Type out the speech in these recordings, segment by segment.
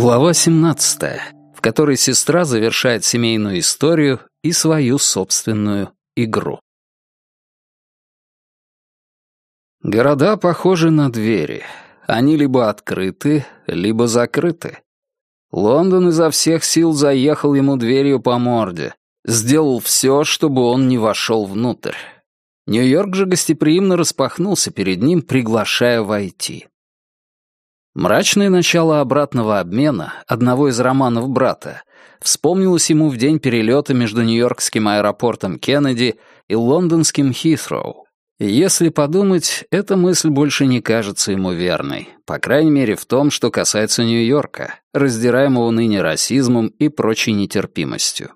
Глава 17, в которой сестра завершает семейную историю и свою собственную игру. Города похожи на двери. Они либо открыты, либо закрыты. Лондон изо всех сил заехал ему дверью по морде, сделал все, чтобы он не вошел внутрь. Нью-Йорк же гостеприимно распахнулся перед ним, приглашая войти. Мрачное начало обратного обмена, одного из романов брата, вспомнилось ему в день перелета между Нью-Йоркским аэропортом Кеннеди и лондонским Хитроу. если подумать, эта мысль больше не кажется ему верной, по крайней мере в том, что касается Нью-Йорка, раздираемого ныне расизмом и прочей нетерпимостью.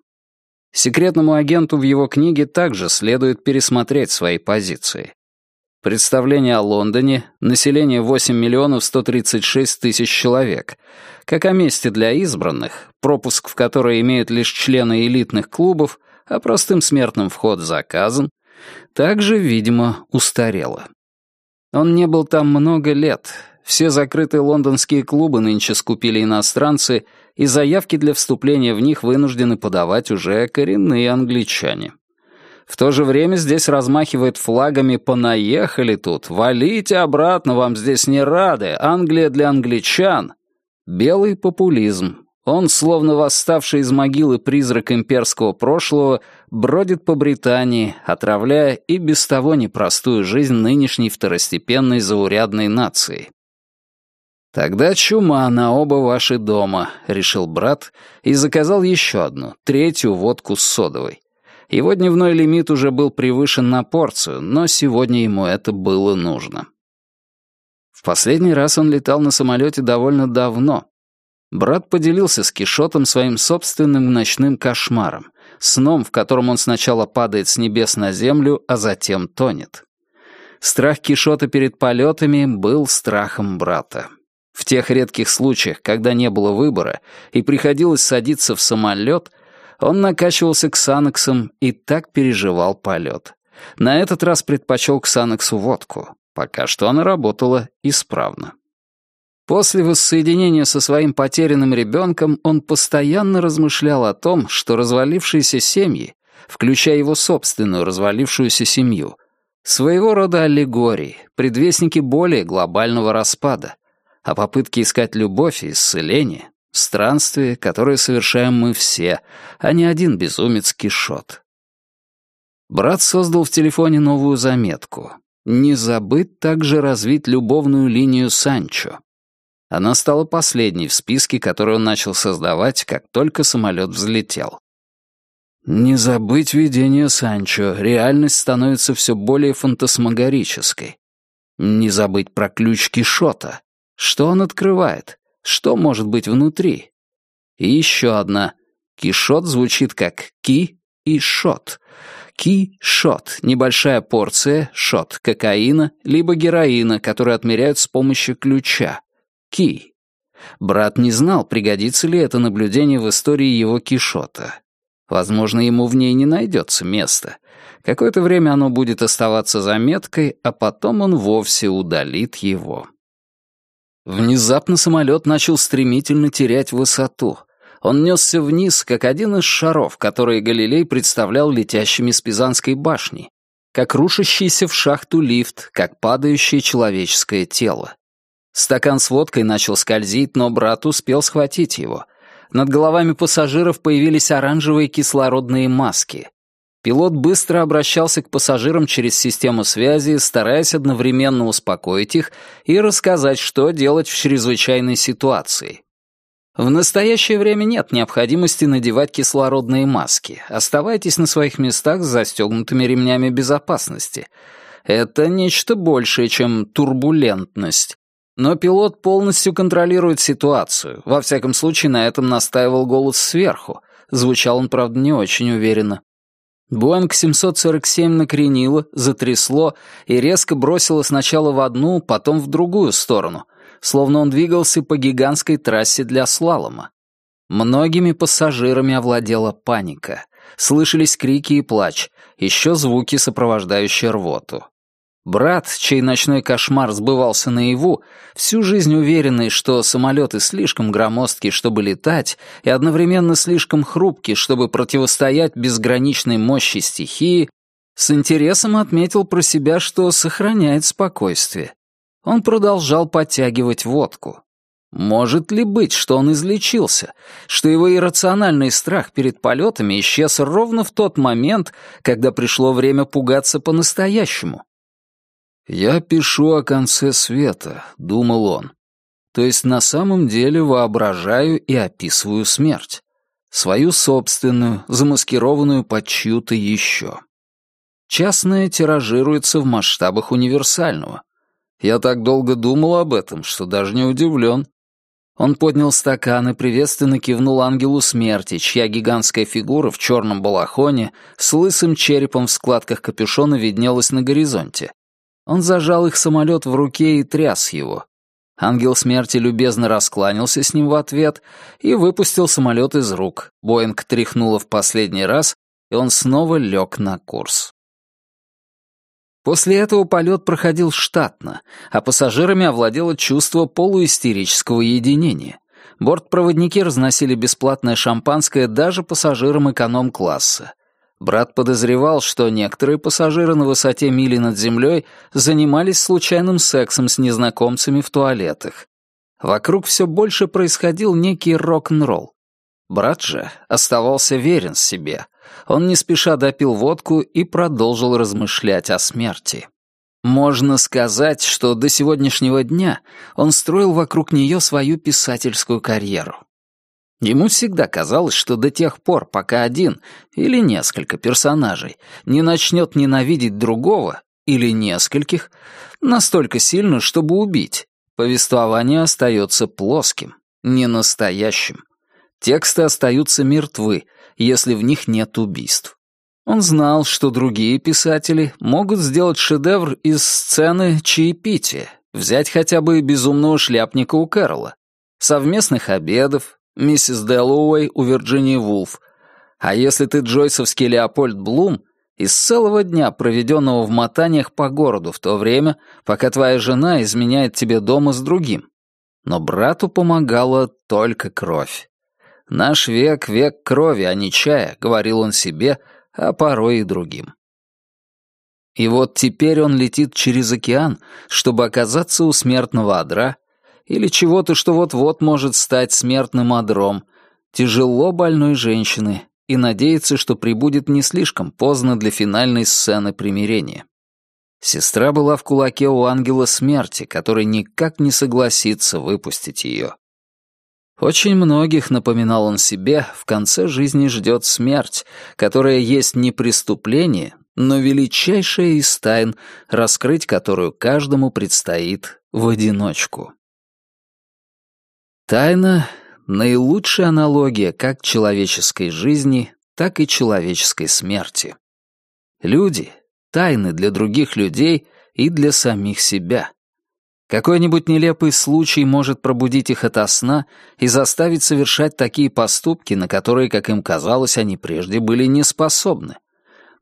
Секретному агенту в его книге также следует пересмотреть свои позиции. Представление о Лондоне, население 8 миллионов 136 тысяч человек, как о месте для избранных, пропуск в которое имеют лишь члены элитных клубов, а простым смертным вход заказан, также, видимо, устарело. Он не был там много лет. Все закрытые лондонские клубы нынче скупили иностранцы, и заявки для вступления в них вынуждены подавать уже коренные англичане. В то же время здесь размахивает флагами «Понаехали тут! Валите обратно, вам здесь не рады! Англия для англичан!» Белый популизм. Он, словно восставший из могилы призрак имперского прошлого, бродит по Британии, отравляя и без того непростую жизнь нынешней второстепенной заурядной нации. «Тогда чума на оба ваши дома», — решил брат и заказал еще одну, третью водку с содовой. Его дневной лимит уже был превышен на порцию, но сегодня ему это было нужно. В последний раз он летал на самолете довольно давно. Брат поделился с Кишотом своим собственным ночным кошмаром, сном, в котором он сначала падает с небес на землю, а затем тонет. Страх Кишота перед полетами был страхом брата. В тех редких случаях, когда не было выбора и приходилось садиться в самолет — он накачивался ксаноксом и так переживал полет. На этот раз предпочел ксаноксу водку. Пока что она работала исправно. После воссоединения со своим потерянным ребенком он постоянно размышлял о том, что развалившиеся семьи, включая его собственную развалившуюся семью, своего рода аллегории, предвестники более глобального распада, а попытки искать любовь и исцеление Странствие, которое совершаем мы все, а не один безумец Кишот. Брат создал в телефоне новую заметку. Не забыть также развить любовную линию Санчо. Она стала последней в списке, который он начал создавать, как только самолет взлетел. Не забыть видение Санчо, реальность становится все более фантасмагорической. Не забыть про ключ Кишота. Что он открывает? Что может быть внутри? И еще одна. Кишот звучит как ки и шот. Ки-шот — небольшая порция, шот, кокаина, либо героина, который отмеряют с помощью ключа. Ки. Брат не знал, пригодится ли это наблюдение в истории его кишота. Возможно, ему в ней не найдется места. Какое-то время оно будет оставаться заметкой, а потом он вовсе удалит его. Внезапно самолет начал стремительно терять высоту. Он несся вниз, как один из шаров, которые Галилей представлял летящими с Пизанской башни, как рушащийся в шахту лифт, как падающее человеческое тело. Стакан с водкой начал скользить, но брат успел схватить его. Над головами пассажиров появились оранжевые кислородные маски. Пилот быстро обращался к пассажирам через систему связи, стараясь одновременно успокоить их и рассказать, что делать в чрезвычайной ситуации. В настоящее время нет необходимости надевать кислородные маски. Оставайтесь на своих местах с застегнутыми ремнями безопасности. Это нечто большее, чем турбулентность. Но пилот полностью контролирует ситуацию. Во всяком случае, на этом настаивал голос сверху — звучал он, правда, не очень уверенно. Боинг 747 накренило, затрясло и резко бросило сначала в одну, потом в другую сторону, словно он двигался по гигантской трассе для слалома. Многими пассажирами овладела паника. Слышались крики и плач, еще звуки, сопровождающие рвоту. Брат, чей ночной кошмар сбывался наяву, всю жизнь уверенный, что самолеты слишком громоздкие, чтобы летать, и одновременно слишком хрупкие, чтобы противостоять безграничной мощи стихии, с интересом отметил про себя, что сохраняет спокойствие. Он продолжал подтягивать водку. Может ли быть, что он излечился, что его иррациональный страх перед полетами исчез ровно в тот момент, когда пришло время пугаться по-настоящему? «Я пишу о конце света», — думал он. «То есть на самом деле воображаю и описываю смерть. Свою собственную, замаскированную под чью-то еще. Частное тиражируется в масштабах универсального. Я так долго думал об этом, что даже не удивлен. Он поднял стакан и приветственно кивнул ангелу смерти, чья гигантская фигура в черном балахоне с лысым черепом в складках капюшона виднелась на горизонте. Он зажал их самолет в руке и тряс его. Ангел смерти любезно раскланялся с ним в ответ и выпустил самолет из рук. Боинг тряхнуло в последний раз, и он снова лег на курс. После этого полет проходил штатно, а пассажирами овладело чувство полуистерического единения. Бортпроводники разносили бесплатное шампанское даже пассажирам эконом-класса. Брат подозревал, что некоторые пассажиры на высоте мили над землей занимались случайным сексом с незнакомцами в туалетах. Вокруг все больше происходил некий рок-н-ролл. Брат же оставался верен себе. Он не спеша допил водку и продолжил размышлять о смерти. Можно сказать, что до сегодняшнего дня он строил вокруг нее свою писательскую карьеру. Ему всегда казалось, что до тех пор, пока один или несколько персонажей не начнет ненавидеть другого или нескольких настолько сильно, чтобы убить, повествование остается плоским, ненастоящим. Тексты остаются мертвы, если в них нет убийств. Он знал, что другие писатели могут сделать шедевр из сцены чаепития, взять хотя бы безумного шляпника у Кэрола, совместных обедов, миссис Дэллоуэй у Вирджинии Вулф. А если ты джойсовский Леопольд Блум, из целого дня, проведенного в мотаниях по городу в то время, пока твоя жена изменяет тебе дома с другим. Но брату помогала только кровь. «Наш век — век крови, а не чая», — говорил он себе, а порой и другим. И вот теперь он летит через океан, чтобы оказаться у смертного одра или чего-то, что вот-вот может стать смертным одром, тяжело больной женщины, и надеется, что прибудет не слишком поздно для финальной сцены примирения. Сестра была в кулаке у ангела смерти, который никак не согласится выпустить ее. Очень многих, напоминал он себе, в конце жизни ждет смерть, которая есть не преступление, но величайшая из тайн, раскрыть которую каждому предстоит в одиночку. Тайна — наилучшая аналогия как человеческой жизни, так и человеческой смерти. Люди — тайны для других людей и для самих себя. Какой-нибудь нелепый случай может пробудить их ото сна и заставить совершать такие поступки, на которые, как им казалось, они прежде были не способны.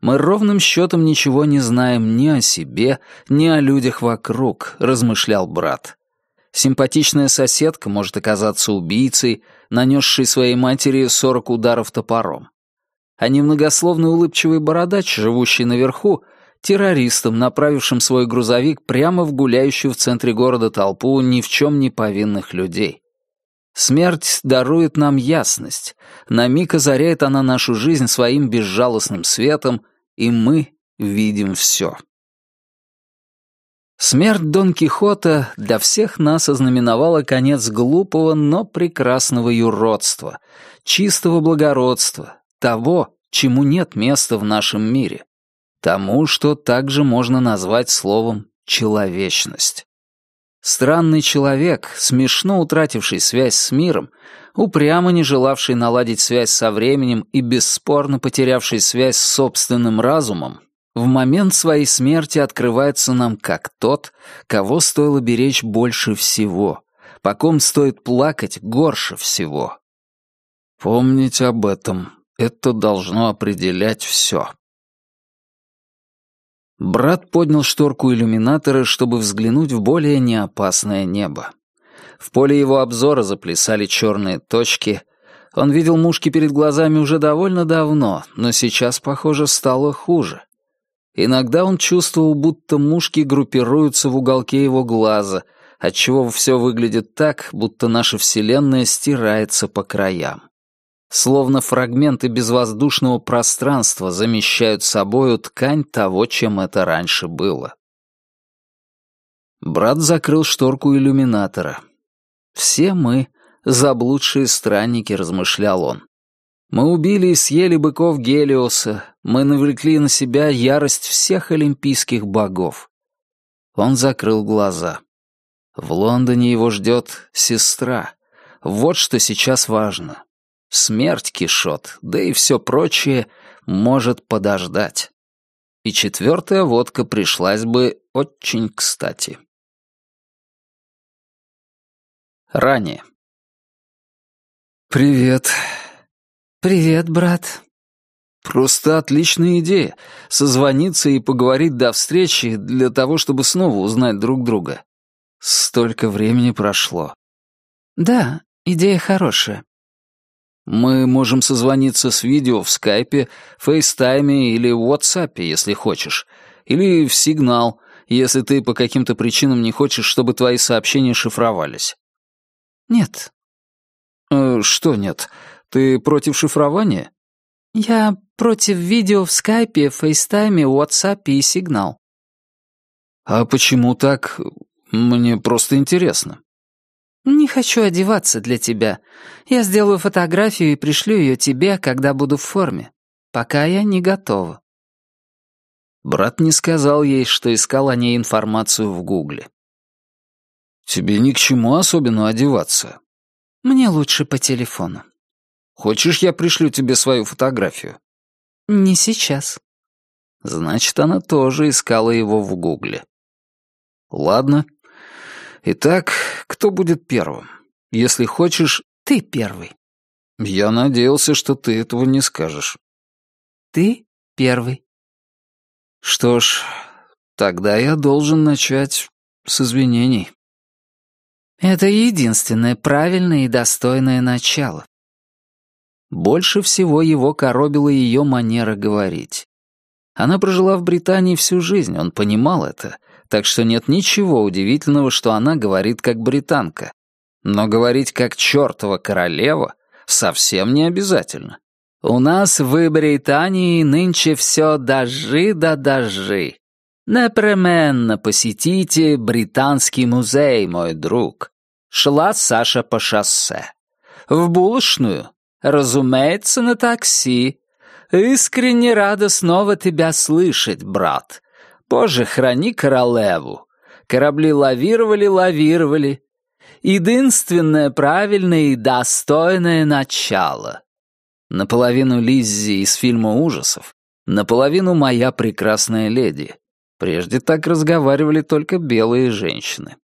Мы ровным счетом ничего не знаем ни о себе, ни о людях вокруг, размышлял брат. Симпатичная соседка может оказаться убийцей, нанесшей своей матери сорок ударов топором. А немногословный улыбчивый бородач, живущий наверху, террористом, направившим свой грузовик прямо в гуляющую в центре города толпу ни в чем не повинных людей. Смерть дарует нам ясность, на миг озаряет она нашу жизнь своим безжалостным светом, и мы видим все. Смерть Дон Кихота для всех нас ознаменовала конец глупого, но прекрасного юродства, чистого благородства, того, чему нет места в нашем мире, тому, что также можно назвать словом «человечность». Странный человек, смешно утративший связь с миром, упрямо не желавший наладить связь со временем и бесспорно потерявший связь с собственным разумом, в момент своей смерти открывается нам как тот, кого стоило беречь больше всего, по ком стоит плакать горше всего. Помнить об этом — это должно определять все. Брат поднял шторку иллюминатора, чтобы взглянуть в более неопасное небо. В поле его обзора заплясали черные точки. Он видел мушки перед глазами уже довольно давно, но сейчас, похоже, стало хуже. Иногда он чувствовал, будто мушки группируются в уголке его глаза, отчего все выглядит так, будто наша Вселенная стирается по краям. Словно фрагменты безвоздушного пространства замещают собою ткань того, чем это раньше было. Брат закрыл шторку иллюминатора. «Все мы — заблудшие странники», — размышлял он. «Мы убили и съели быков Гелиоса, мы навлекли на себя ярость всех олимпийских богов». Он закрыл глаза. В Лондоне его ждет сестра. Вот что сейчас важно. Смерть кишот, да и все прочее может подождать. И четвертая водка пришлась бы очень кстати. Ранее. «Привет». «Привет, брат». «Просто отличная идея — созвониться и поговорить до встречи для того, чтобы снова узнать друг друга. Столько времени прошло». «Да, идея хорошая. Мы можем созвониться с видео в скайпе, FaceTime или в ватсапе, если хочешь. Или в сигнал, если ты по каким-то причинам не хочешь, чтобы твои сообщения шифровались. Нет. Э, что нет? Ты против шифрования? Я против видео в скайпе, FaceTime, ватсапе и сигнал. А почему так? Мне просто интересно. «Не хочу одеваться для тебя. Я сделаю фотографию и пришлю ее тебе, когда буду в форме. Пока я не готова». Брат не сказал ей, что искал о ней информацию в Гугле. «Тебе ни к чему особенно одеваться». «Мне лучше по телефону». «Хочешь, я пришлю тебе свою фотографию?» «Не сейчас». Значит, она тоже искала его в Гугле. «Ладно, Итак, кто будет первым? Если хочешь... Ты первый. Я надеялся, что ты этого не скажешь. Ты первый. Что ж, тогда я должен начать с извинений. Это единственное правильное и достойное начало. Больше всего его коробила ее манера говорить. Она прожила в Британии всю жизнь, он понимал это, так что нет ничего удивительного, что она говорит как британка. Но говорить как чертова королева совсем не обязательно. У нас в Британии нынче все дожи да дожи. Непременно посетите Британский музей, мой друг. Шла Саша по шоссе. В булочную? Разумеется, на такси. Искренне рада снова тебя слышать, брат. Боже, храни королеву. Корабли лавировали, лавировали. Единственное правильное и достойное начало. Наполовину Лиззи из фильма ужасов, наполовину моя прекрасная леди. Прежде так разговаривали только белые женщины.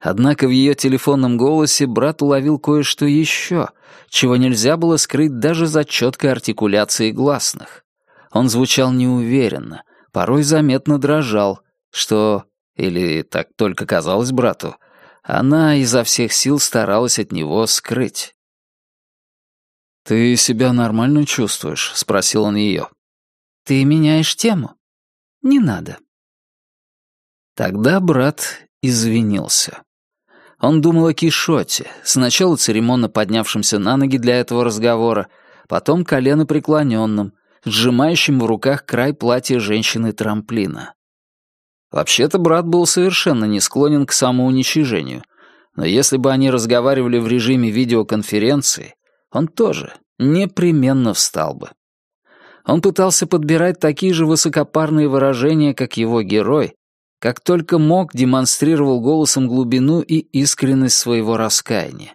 Однако в ее телефонном голосе брат уловил кое-что еще, чего нельзя было скрыть даже за четкой артикуляцией гласных. Он звучал неуверенно, порой заметно дрожал, что, или так только казалось брату, она изо всех сил старалась от него скрыть. «Ты себя нормально чувствуешь?» — спросил он ее. «Ты меняешь тему. Не надо». Тогда брат извинился. Он думал о Кишоте, сначала церемонно поднявшемся на ноги для этого разговора, потом колено преклоненным, сжимающим в руках край платья женщины-трамплина. Вообще-то брат был совершенно не склонен к самоуничижению, но если бы они разговаривали в режиме видеоконференции, он тоже непременно встал бы. Он пытался подбирать такие же высокопарные выражения, как его герой, как только мог, демонстрировал голосом глубину и искренность своего раскаяния.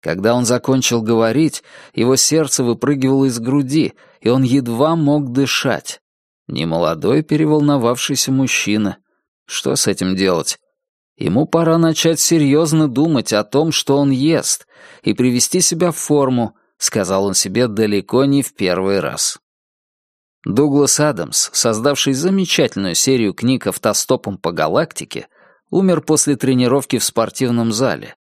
Когда он закончил говорить, его сердце выпрыгивало из груди, и он едва мог дышать. Немолодой переволновавшийся мужчина. Что с этим делать? Ему пора начать серьезно думать о том, что он ест, и привести себя в форму, сказал он себе далеко не в первый раз. Дуглас Адамс, создавший замечательную серию книг автостопом по галактике, умер после тренировки в спортивном зале.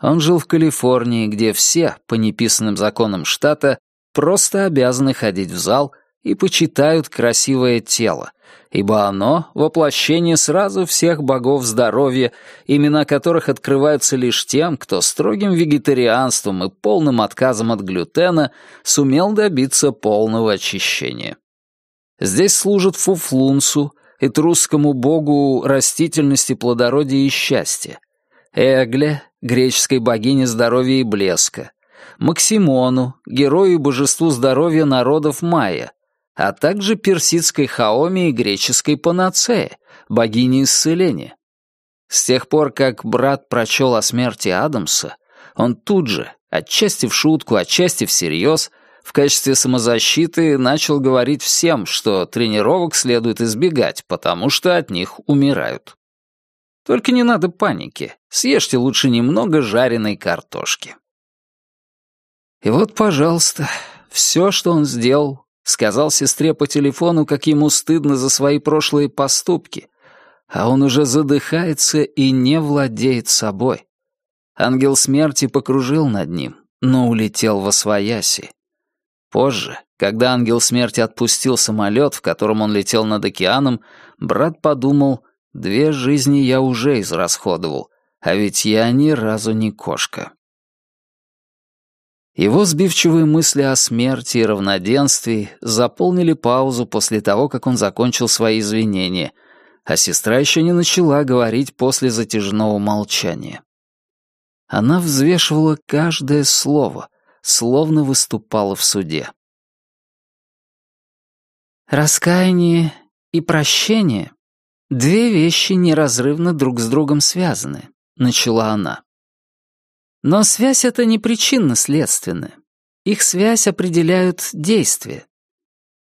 Он жил в Калифорнии, где все, по неписанным законам штата, просто обязаны ходить в зал и почитают красивое тело, ибо оно — воплощение сразу всех богов здоровья, имена которых открываются лишь тем, кто строгим вегетарианством и полным отказом от глютена сумел добиться полного очищения. Здесь служат фуфлунсу, этрусскому богу растительности, плодородия и счастья, Эгле, греческой богине здоровья и блеска, Максимону, герою и божеству здоровья народов майя, а также персидской Хаоми и греческой Панацеи, богине исцеления. С тех пор, как брат прочел о смерти Адамса, он тут же, отчасти в шутку, отчасти всерьез, в качестве самозащиты начал говорить всем, что тренировок следует избегать, потому что от них умирают. Только не надо паники, съешьте лучше немного жареной картошки. И вот, пожалуйста, все, что он сделал, Сказал сестре по телефону, как ему стыдно за свои прошлые поступки. А он уже задыхается и не владеет собой. Ангел смерти покружил над ним, но улетел во свояси. Позже, когда ангел смерти отпустил самолет, в котором он летел над океаном, брат подумал, две жизни я уже израсходовал, а ведь я ни разу не кошка. Его сбивчивые мысли о смерти и равноденствии заполнили паузу после того, как он закончил свои извинения, а сестра еще не начала говорить после затяжного молчания. Она взвешивала каждое слово, словно выступала в суде. «Раскаяние и прощение — две вещи неразрывно друг с другом связаны», — начала она. Но связь эта не причинно-следственная. Их связь определяют действия.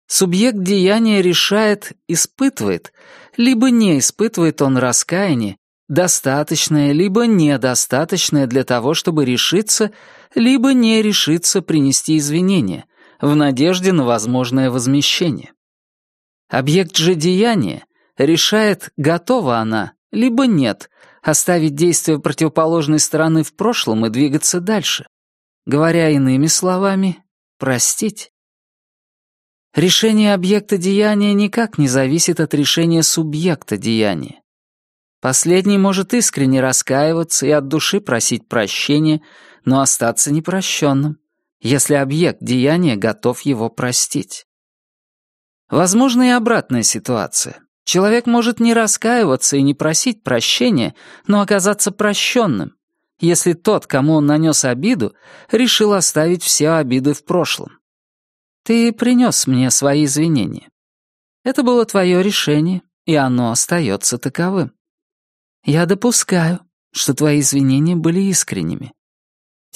Субъект деяния решает, испытывает, либо не испытывает он раскаяние, достаточное, либо недостаточное для того, чтобы решиться, либо не решиться принести извинения, в надежде на возможное возмещение. Объект же деяния решает, готова она, либо нет, оставить действия противоположной стороны в прошлом и двигаться дальше. Говоря иными словами, простить. Решение объекта деяния никак не зависит от решения субъекта деяния. Последний может искренне раскаиваться и от души просить прощения, но остаться непрощенным, если объект деяния готов его простить. Возможна и обратная ситуация. Человек может не раскаиваться и не просить прощения, но оказаться прощенным, если тот, кому он нанес обиду, решил оставить все обиды в прошлом. Ты принес мне свои извинения. Это было твое решение, и оно остается таковым. Я допускаю, что твои извинения были искренними.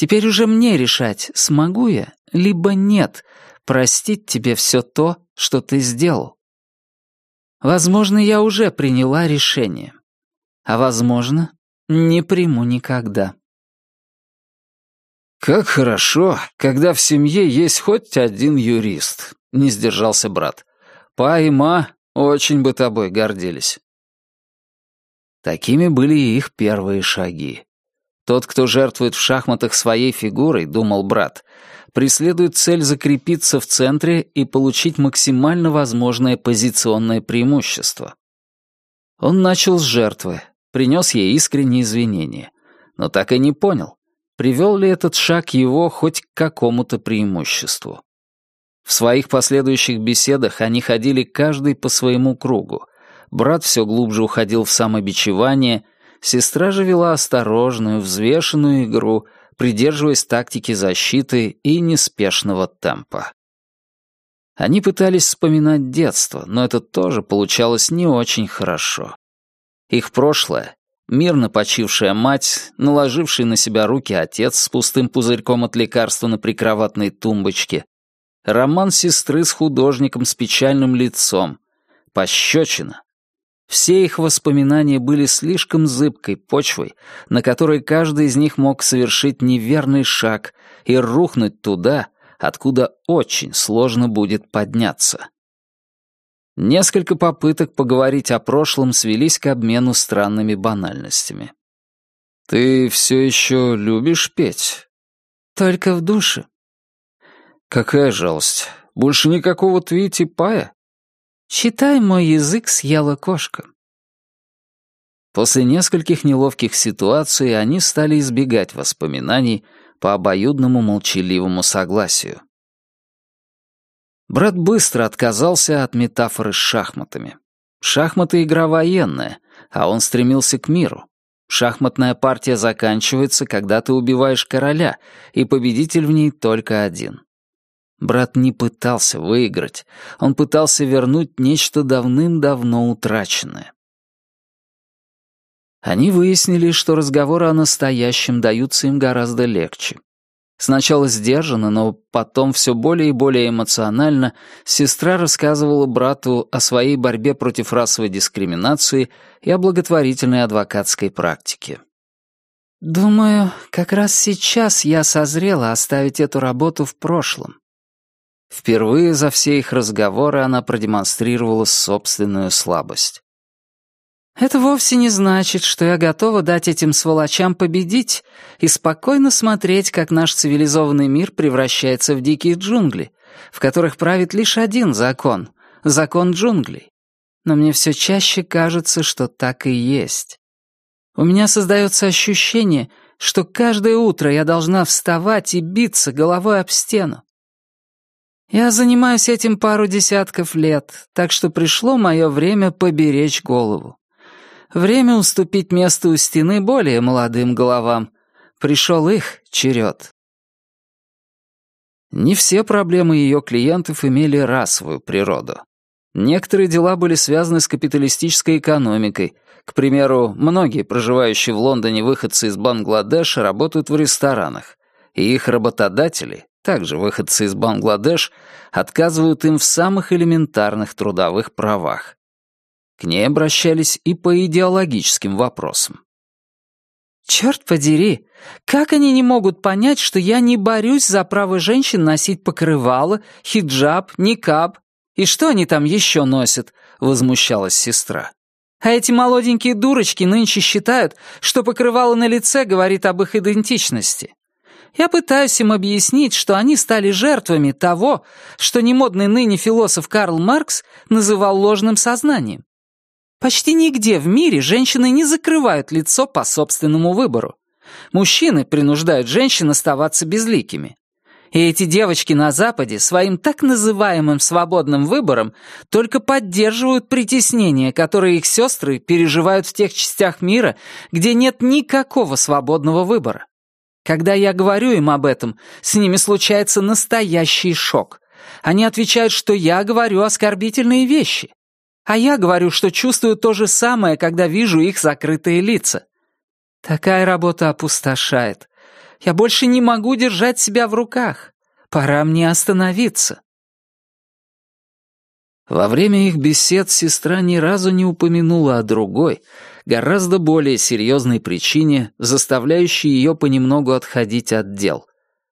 Теперь уже мне решать, смогу я, либо нет, простить тебе все то, что ты сделал. Возможно, я уже приняла решение. А возможно, не приму никогда. «Как хорошо, когда в семье есть хоть один юрист», — не сдержался брат. «Па и ма очень бы тобой гордились». Такими были и их первые шаги. Тот, кто жертвует в шахматах своей фигурой, думал брат, преследует цель закрепиться в центре и получить максимально возможное позиционное преимущество. Он начал с жертвы, принес ей искренние извинения, но так и не понял, привел ли этот шаг его хоть к какому-то преимуществу. В своих последующих беседах они ходили каждый по своему кругу. Брат все глубже уходил в самобичевание, сестра же вела осторожную, взвешенную игру — придерживаясь тактики защиты и неспешного темпа. Они пытались вспоминать детство, но это тоже получалось не очень хорошо. Их прошлое, мирно почившая мать, наложивший на себя руки отец с пустым пузырьком от лекарства на прикроватной тумбочке, роман сестры с художником с печальным лицом, пощечина. Все их воспоминания были слишком зыбкой почвой, на которой каждый из них мог совершить неверный шаг и рухнуть туда, откуда очень сложно будет подняться. Несколько попыток поговорить о прошлом свелись к обмену странными банальностями. «Ты все еще любишь петь?» «Только в душе». «Какая жалость. Больше никакого Твити Пая?» «Считай, мой язык съела кошка». После нескольких неловких ситуаций они стали избегать воспоминаний по обоюдному молчаливому согласию. Брат быстро отказался от метафоры с шахматами. Шахматы — игра военная, а он стремился к миру. Шахматная партия заканчивается, когда ты убиваешь короля, и победитель в ней только один. Брат не пытался выиграть, он пытался вернуть нечто давным-давно утраченное. Они выяснили, что разговоры о настоящем даются им гораздо легче. Сначала сдержанно, но потом все более и более эмоционально сестра рассказывала брату о своей борьбе против расовой дискриминации и о благотворительной адвокатской практике. «Думаю, как раз сейчас я созрела оставить эту работу в прошлом». Впервые за все их разговоры она продемонстрировала собственную слабость. Это вовсе не значит, что я готова дать этим сволочам победить и спокойно смотреть, как наш цивилизованный мир превращается в дикие джунгли, в которых правит лишь один закон — закон джунглей. Но мне все чаще кажется, что так и есть. У меня создается ощущение, что каждое утро я должна вставать и биться головой об стену. Я занимаюсь этим пару десятков лет, так что пришло мое время поберечь голову. Время уступить место у стены более молодым головам. Пришел их черед. Не все проблемы ее клиентов имели расовую природу. Некоторые дела были связаны с капиталистической экономикой. К примеру, многие проживающие в Лондоне выходцы из Бангладеша работают в ресторанах, и их работодатели, также выходцы из Бангладеш, отказывают им в самых элементарных трудовых правах. К ней обращались и по идеологическим вопросам. «Черт подери, как они не могут понять, что я не борюсь за право женщин носить покрывало, хиджаб, никаб? И что они там еще носят?» — возмущалась сестра. «А эти молоденькие дурочки нынче считают, что покрывало на лице говорит об их идентичности. Я пытаюсь им объяснить, что они стали жертвами того, что немодный ныне философ Карл Маркс называл ложным сознанием. Почти нигде в мире женщины не закрывают лицо по собственному выбору. Мужчины принуждают женщин оставаться безликими. И эти девочки на Западе своим так называемым свободным выбором только поддерживают притеснение, которое их сестры переживают в тех частях мира, где нет никакого свободного выбора. Когда я говорю им об этом, с ними случается настоящий шок. Они отвечают, что я говорю оскорбительные вещи. А я говорю, что чувствую то же самое, когда вижу их закрытые лица. Такая работа опустошает. Я больше не могу держать себя в руках. Пора мне остановиться. Во время их бесед сестра ни разу не упомянула о другой, гораздо более серьезной причине, заставляющей ее понемногу отходить от дел,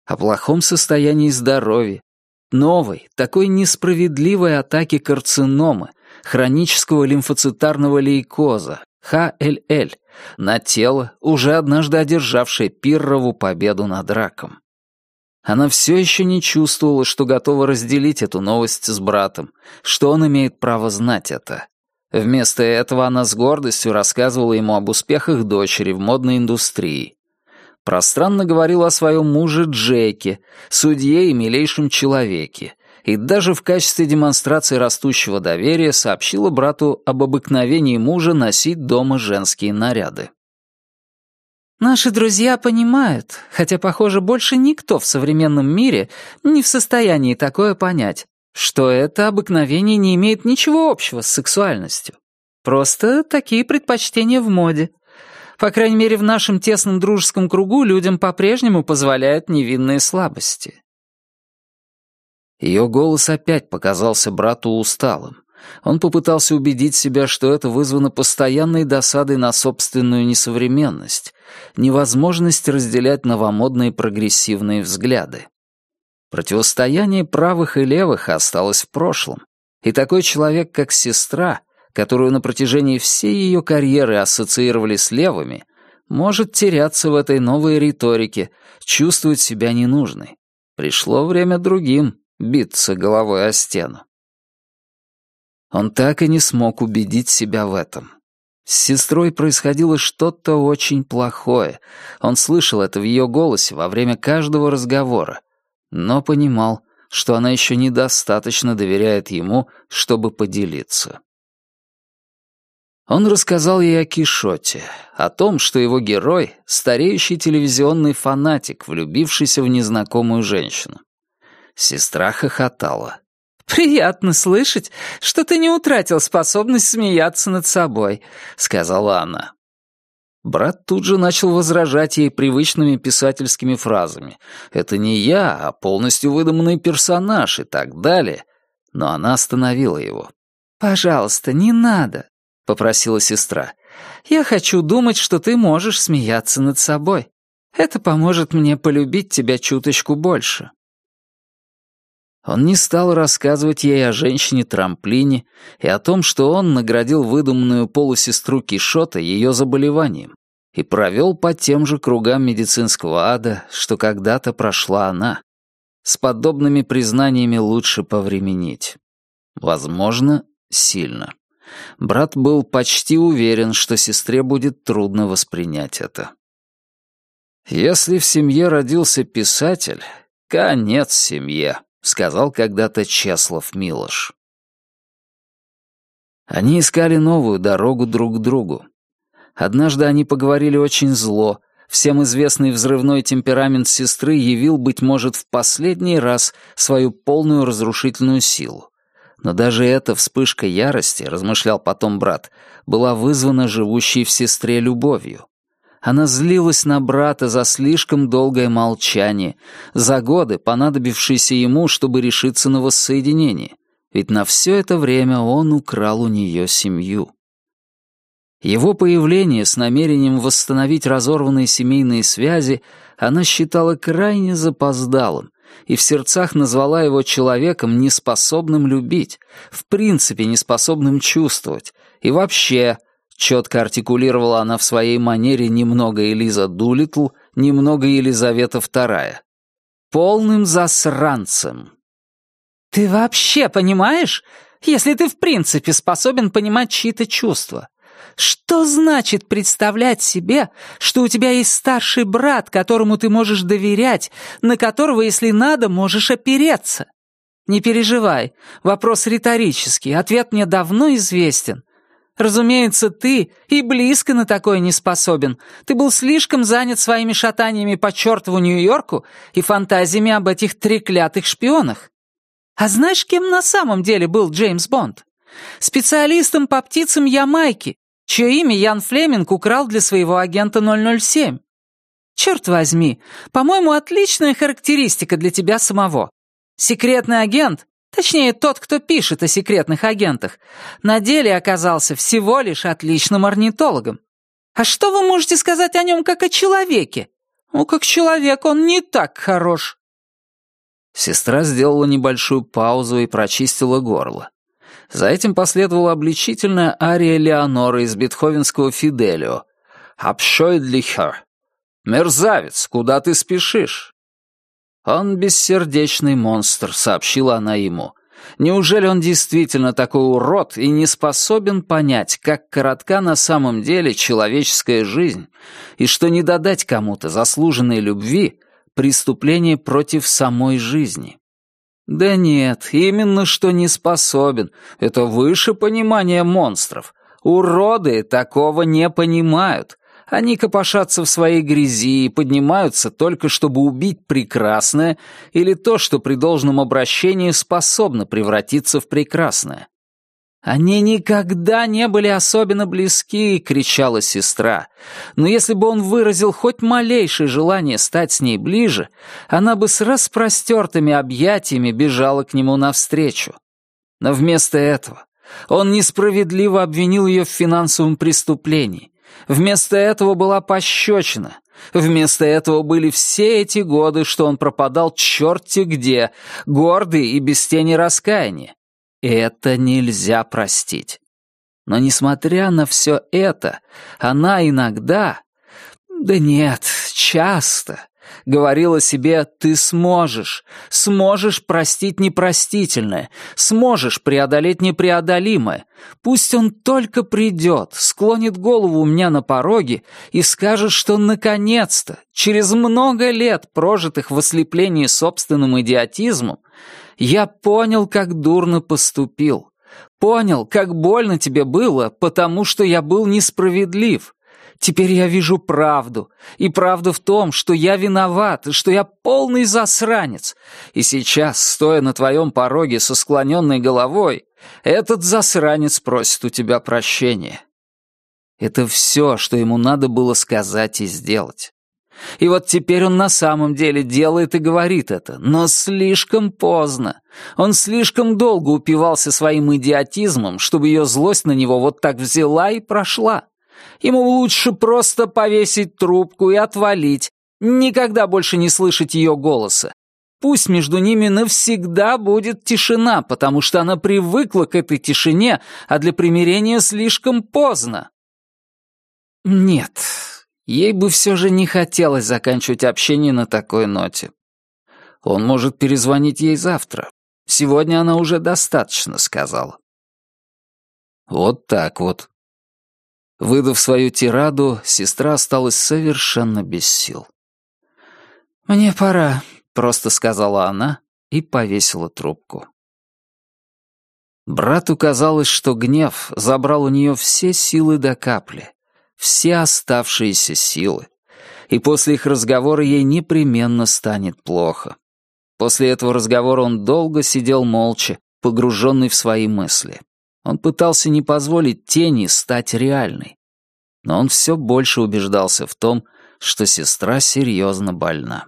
о плохом состоянии здоровья, новой, такой несправедливой атаке карциномы, хронического лимфоцитарного лейкоза, ХЛЛ, на тело, уже однажды одержавшее Пиррову победу над раком. Она все еще не чувствовала, что готова разделить эту новость с братом, что он имеет право знать это. Вместо этого она с гордостью рассказывала ему об успехах дочери в модной индустрии. Пространно говорила о своем муже Джеке, судье и милейшем человеке, и даже в качестве демонстрации растущего доверия сообщила брату об обыкновении мужа носить дома женские наряды. «Наши друзья понимают, хотя, похоже, больше никто в современном мире не в состоянии такое понять, что это обыкновение не имеет ничего общего с сексуальностью. Просто такие предпочтения в моде. По крайней мере, в нашем тесном дружеском кругу людям по-прежнему позволяют невинные слабости». Ее голос опять показался брату усталым. Он попытался убедить себя, что это вызвано постоянной досадой на собственную несовременность, невозможность разделять новомодные прогрессивные взгляды. Противостояние правых и левых осталось в прошлом, и такой человек, как сестра, которую на протяжении всей ее карьеры ассоциировали с левыми, может теряться в этой новой риторике, чувствовать себя ненужной. Пришло время другим биться головой о стену. Он так и не смог убедить себя в этом. С сестрой происходило что-то очень плохое. Он слышал это в ее голосе во время каждого разговора, но понимал, что она еще недостаточно доверяет ему, чтобы поделиться. Он рассказал ей о Кишоте, о том, что его герой — стареющий телевизионный фанатик, влюбившийся в незнакомую женщину. Сестра хохотала. «Приятно слышать, что ты не утратил способность смеяться над собой», — сказала она. Брат тут же начал возражать ей привычными писательскими фразами. «Это не я, а полностью выдуманный персонаж» и так далее. Но она остановила его. «Пожалуйста, не надо», — попросила сестра. «Я хочу думать, что ты можешь смеяться над собой. Это поможет мне полюбить тебя чуточку больше». Он не стал рассказывать ей о женщине-трамплине и о том, что он наградил выдуманную полусестру Кишота ее заболеванием и провел по тем же кругам медицинского ада, что когда-то прошла она. С подобными признаниями лучше повременить. Возможно, сильно. Брат был почти уверен, что сестре будет трудно воспринять это. Если в семье родился писатель, конец семье. — сказал когда-то Чеслов Милош. Они искали новую дорогу друг к другу. Однажды они поговорили очень зло. Всем известный взрывной темперамент сестры явил, быть может, в последний раз свою полную разрушительную силу. Но даже эта вспышка ярости, размышлял потом брат, была вызвана живущей в сестре любовью. Она злилась на брата за слишком долгое молчание, за годы, понадобившиеся ему, чтобы решиться на воссоединение, ведь на все это время он украл у нее семью. Его появление с намерением восстановить разорванные семейные связи она считала крайне запоздалым и в сердцах назвала его человеком, неспособным любить, в принципе неспособным чувствовать, и вообще Четко артикулировала она в своей манере немного Элиза Дулитл, немного Елизавета II. Полным засранцем. «Ты вообще понимаешь, если ты в принципе способен понимать чьи-то чувства? Что значит представлять себе, что у тебя есть старший брат, которому ты можешь доверять, на которого, если надо, можешь опереться? Не переживай, вопрос риторический, ответ мне давно известен. Разумеется, ты и близко на такое не способен. Ты был слишком занят своими шатаниями по чертову Нью-Йорку и фантазиями об этих треклятых шпионах. А знаешь, кем на самом деле был Джеймс Бонд? Специалистом по птицам Ямайки, чье имя Ян Флеминг украл для своего агента 007. Черт возьми, по-моему, отличная характеристика для тебя самого. Секретный агент, Точнее, тот, кто пишет о секретных агентах, на деле оказался всего лишь отличным орнитологом. А что вы можете сказать о нем как о человеке? Ну, как человек он не так хорош. Сестра сделала небольшую паузу и прочистила горло. За этим последовала обличительная ария Леонора из бетховенского «Фиделио». «Абшойдлихер». «Мерзавец, куда ты спешишь?» «Он бессердечный монстр», — сообщила она ему. «Неужели он действительно такой урод и не способен понять, как коротка на самом деле человеческая жизнь, и что не додать кому-то заслуженной любви — преступление против самой жизни?» «Да нет, именно что не способен. Это выше понимания монстров. Уроды такого не понимают. Они копошатся в своей грязи и поднимаются только, чтобы убить прекрасное или то, что при должном обращении способно превратиться в прекрасное. «Они никогда не были особенно близки!» — кричала сестра. «Но если бы он выразил хоть малейшее желание стать с ней ближе, она бы с распростертыми объятиями бежала к нему навстречу. Но вместо этого он несправедливо обвинил ее в финансовом преступлении. Вместо этого была пощечина. Вместо этого были все эти годы, что он пропадал черти где, гордый и без тени раскаяния. Это нельзя простить. Но несмотря на все это, она иногда, да нет, часто, говорила себе «ты сможешь, сможешь простить непростительное, сможешь преодолеть непреодолимое. Пусть он только придет, склонит голову у меня на пороге и скажет, что наконец-то, через много лет, прожитых в ослеплении собственным идиотизмом, я понял, как дурно поступил. Понял, как больно тебе было, потому что я был несправедлив. Теперь я вижу правду. И правда в том, что я виноват, что я полный засранец. И сейчас, стоя на твоем пороге со склоненной головой, этот засранец просит у тебя прощения. Это все, что ему надо было сказать и сделать. И вот теперь он на самом деле делает и говорит это, но слишком поздно. Он слишком долго упивался своим идиотизмом, чтобы ее злость на него вот так взяла и прошла. Ему лучше просто повесить трубку и отвалить, никогда больше не слышать ее голоса. Пусть между ними навсегда будет тишина, потому что она привыкла к этой тишине, а для примирения слишком поздно. Нет, ей бы все же не хотелось заканчивать общение на такой ноте. Он может перезвонить ей завтра. Сегодня она уже достаточно сказала. Вот так вот. Выдав свою тираду, сестра осталась совершенно без сил. «Мне пора», — просто сказала она и повесила трубку. Брату казалось, что гнев забрал у нее все силы до капли, все оставшиеся силы, и после их разговора ей непременно станет плохо. После этого разговора он долго сидел молча, погруженный в свои мысли. Он пытался не позволить тени стать реальной. Но он все больше убеждался в том, что сестра серьезно больна.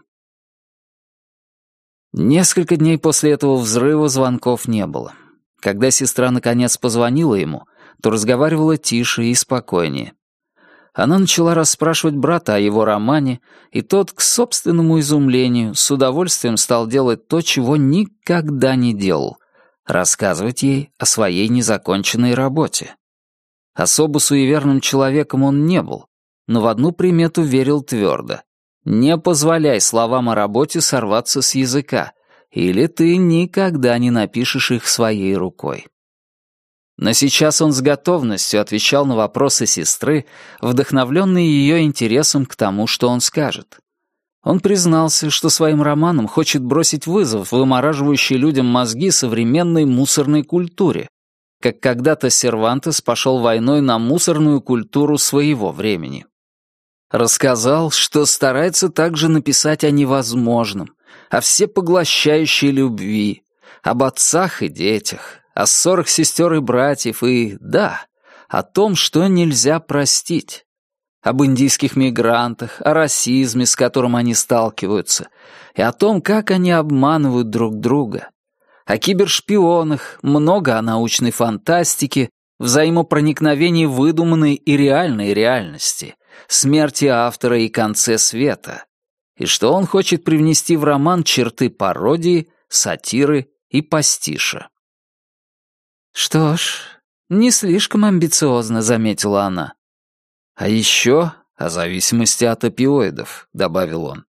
Несколько дней после этого взрыва звонков не было. Когда сестра наконец позвонила ему, то разговаривала тише и спокойнее. Она начала расспрашивать брата о его романе, и тот, к собственному изумлению, с удовольствием стал делать то, чего никогда не делал рассказывать ей о своей незаконченной работе. Особо суеверным человеком он не был, но в одну примету верил твердо. Не позволяй словам о работе сорваться с языка, или ты никогда не напишешь их своей рукой. Но сейчас он с готовностью отвечал на вопросы сестры, вдохновленные ее интересом к тому, что он скажет. Он признался, что своим романом хочет бросить вызов вымораживающей людям мозги современной мусорной культуре, как когда-то Сервантес пошел войной на мусорную культуру своего времени. Рассказал, что старается также написать о невозможном, о всепоглощающей любви, об отцах и детях, о ссорах сестер и братьев и, да, о том, что нельзя простить об индийских мигрантах, о расизме, с которым они сталкиваются, и о том, как они обманывают друг друга, о кибершпионах, много о научной фантастике, взаимопроникновении выдуманной и реальной реальности, смерти автора и конце света, и что он хочет привнести в роман черты пародии, сатиры и пастиша. «Что ж, не слишком амбициозно», — заметила она. «А еще о зависимости от опиоидов», — добавил он.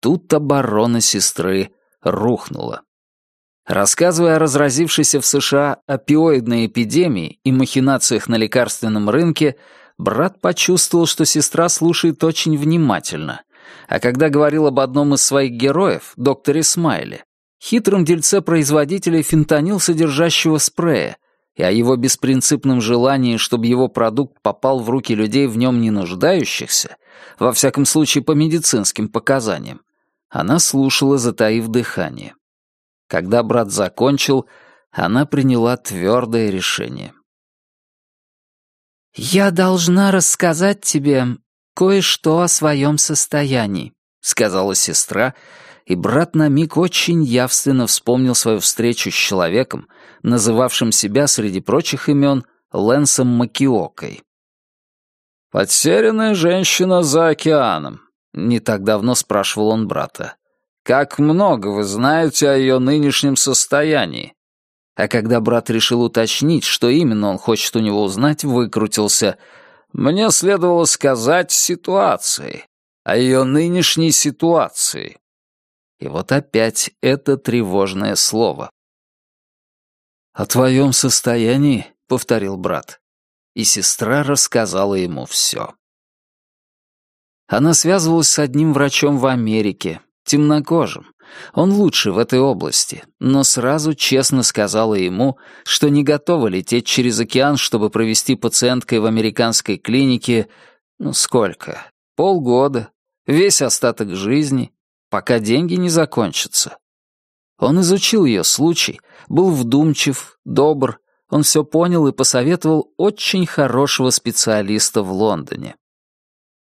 Тут оборона сестры рухнула. Рассказывая о разразившейся в США опиоидной эпидемии и махинациях на лекарственном рынке, брат почувствовал, что сестра слушает очень внимательно. А когда говорил об одном из своих героев, докторе Смайле, хитром дельце производителя фентанил содержащего спрея, и о его беспринципном желании, чтобы его продукт попал в руки людей в нем не нуждающихся, во всяком случае по медицинским показаниям, она слушала, затаив дыхание. Когда брат закончил, она приняла твердое решение. «Я должна рассказать тебе кое-что о своем состоянии», — сказала сестра, и брат на миг очень явственно вспомнил свою встречу с человеком, называвшим себя среди прочих имен Лэнсом Макиокой. «Потерянная женщина за океаном», — не так давно спрашивал он брата. «Как много вы знаете о ее нынешнем состоянии?» А когда брат решил уточнить, что именно он хочет у него узнать, выкрутился. «Мне следовало сказать ситуации, о ее нынешней ситуации». И вот опять это тревожное слово. «О твоем состоянии?» — повторил брат и сестра рассказала ему все. Она связывалась с одним врачом в Америке, темнокожим. Он лучший в этой области, но сразу честно сказала ему, что не готова лететь через океан, чтобы провести пациенткой в американской клинике, ну сколько, полгода, весь остаток жизни, пока деньги не закончатся. Он изучил ее случай, был вдумчив, добр, он все понял и посоветовал очень хорошего специалиста в Лондоне.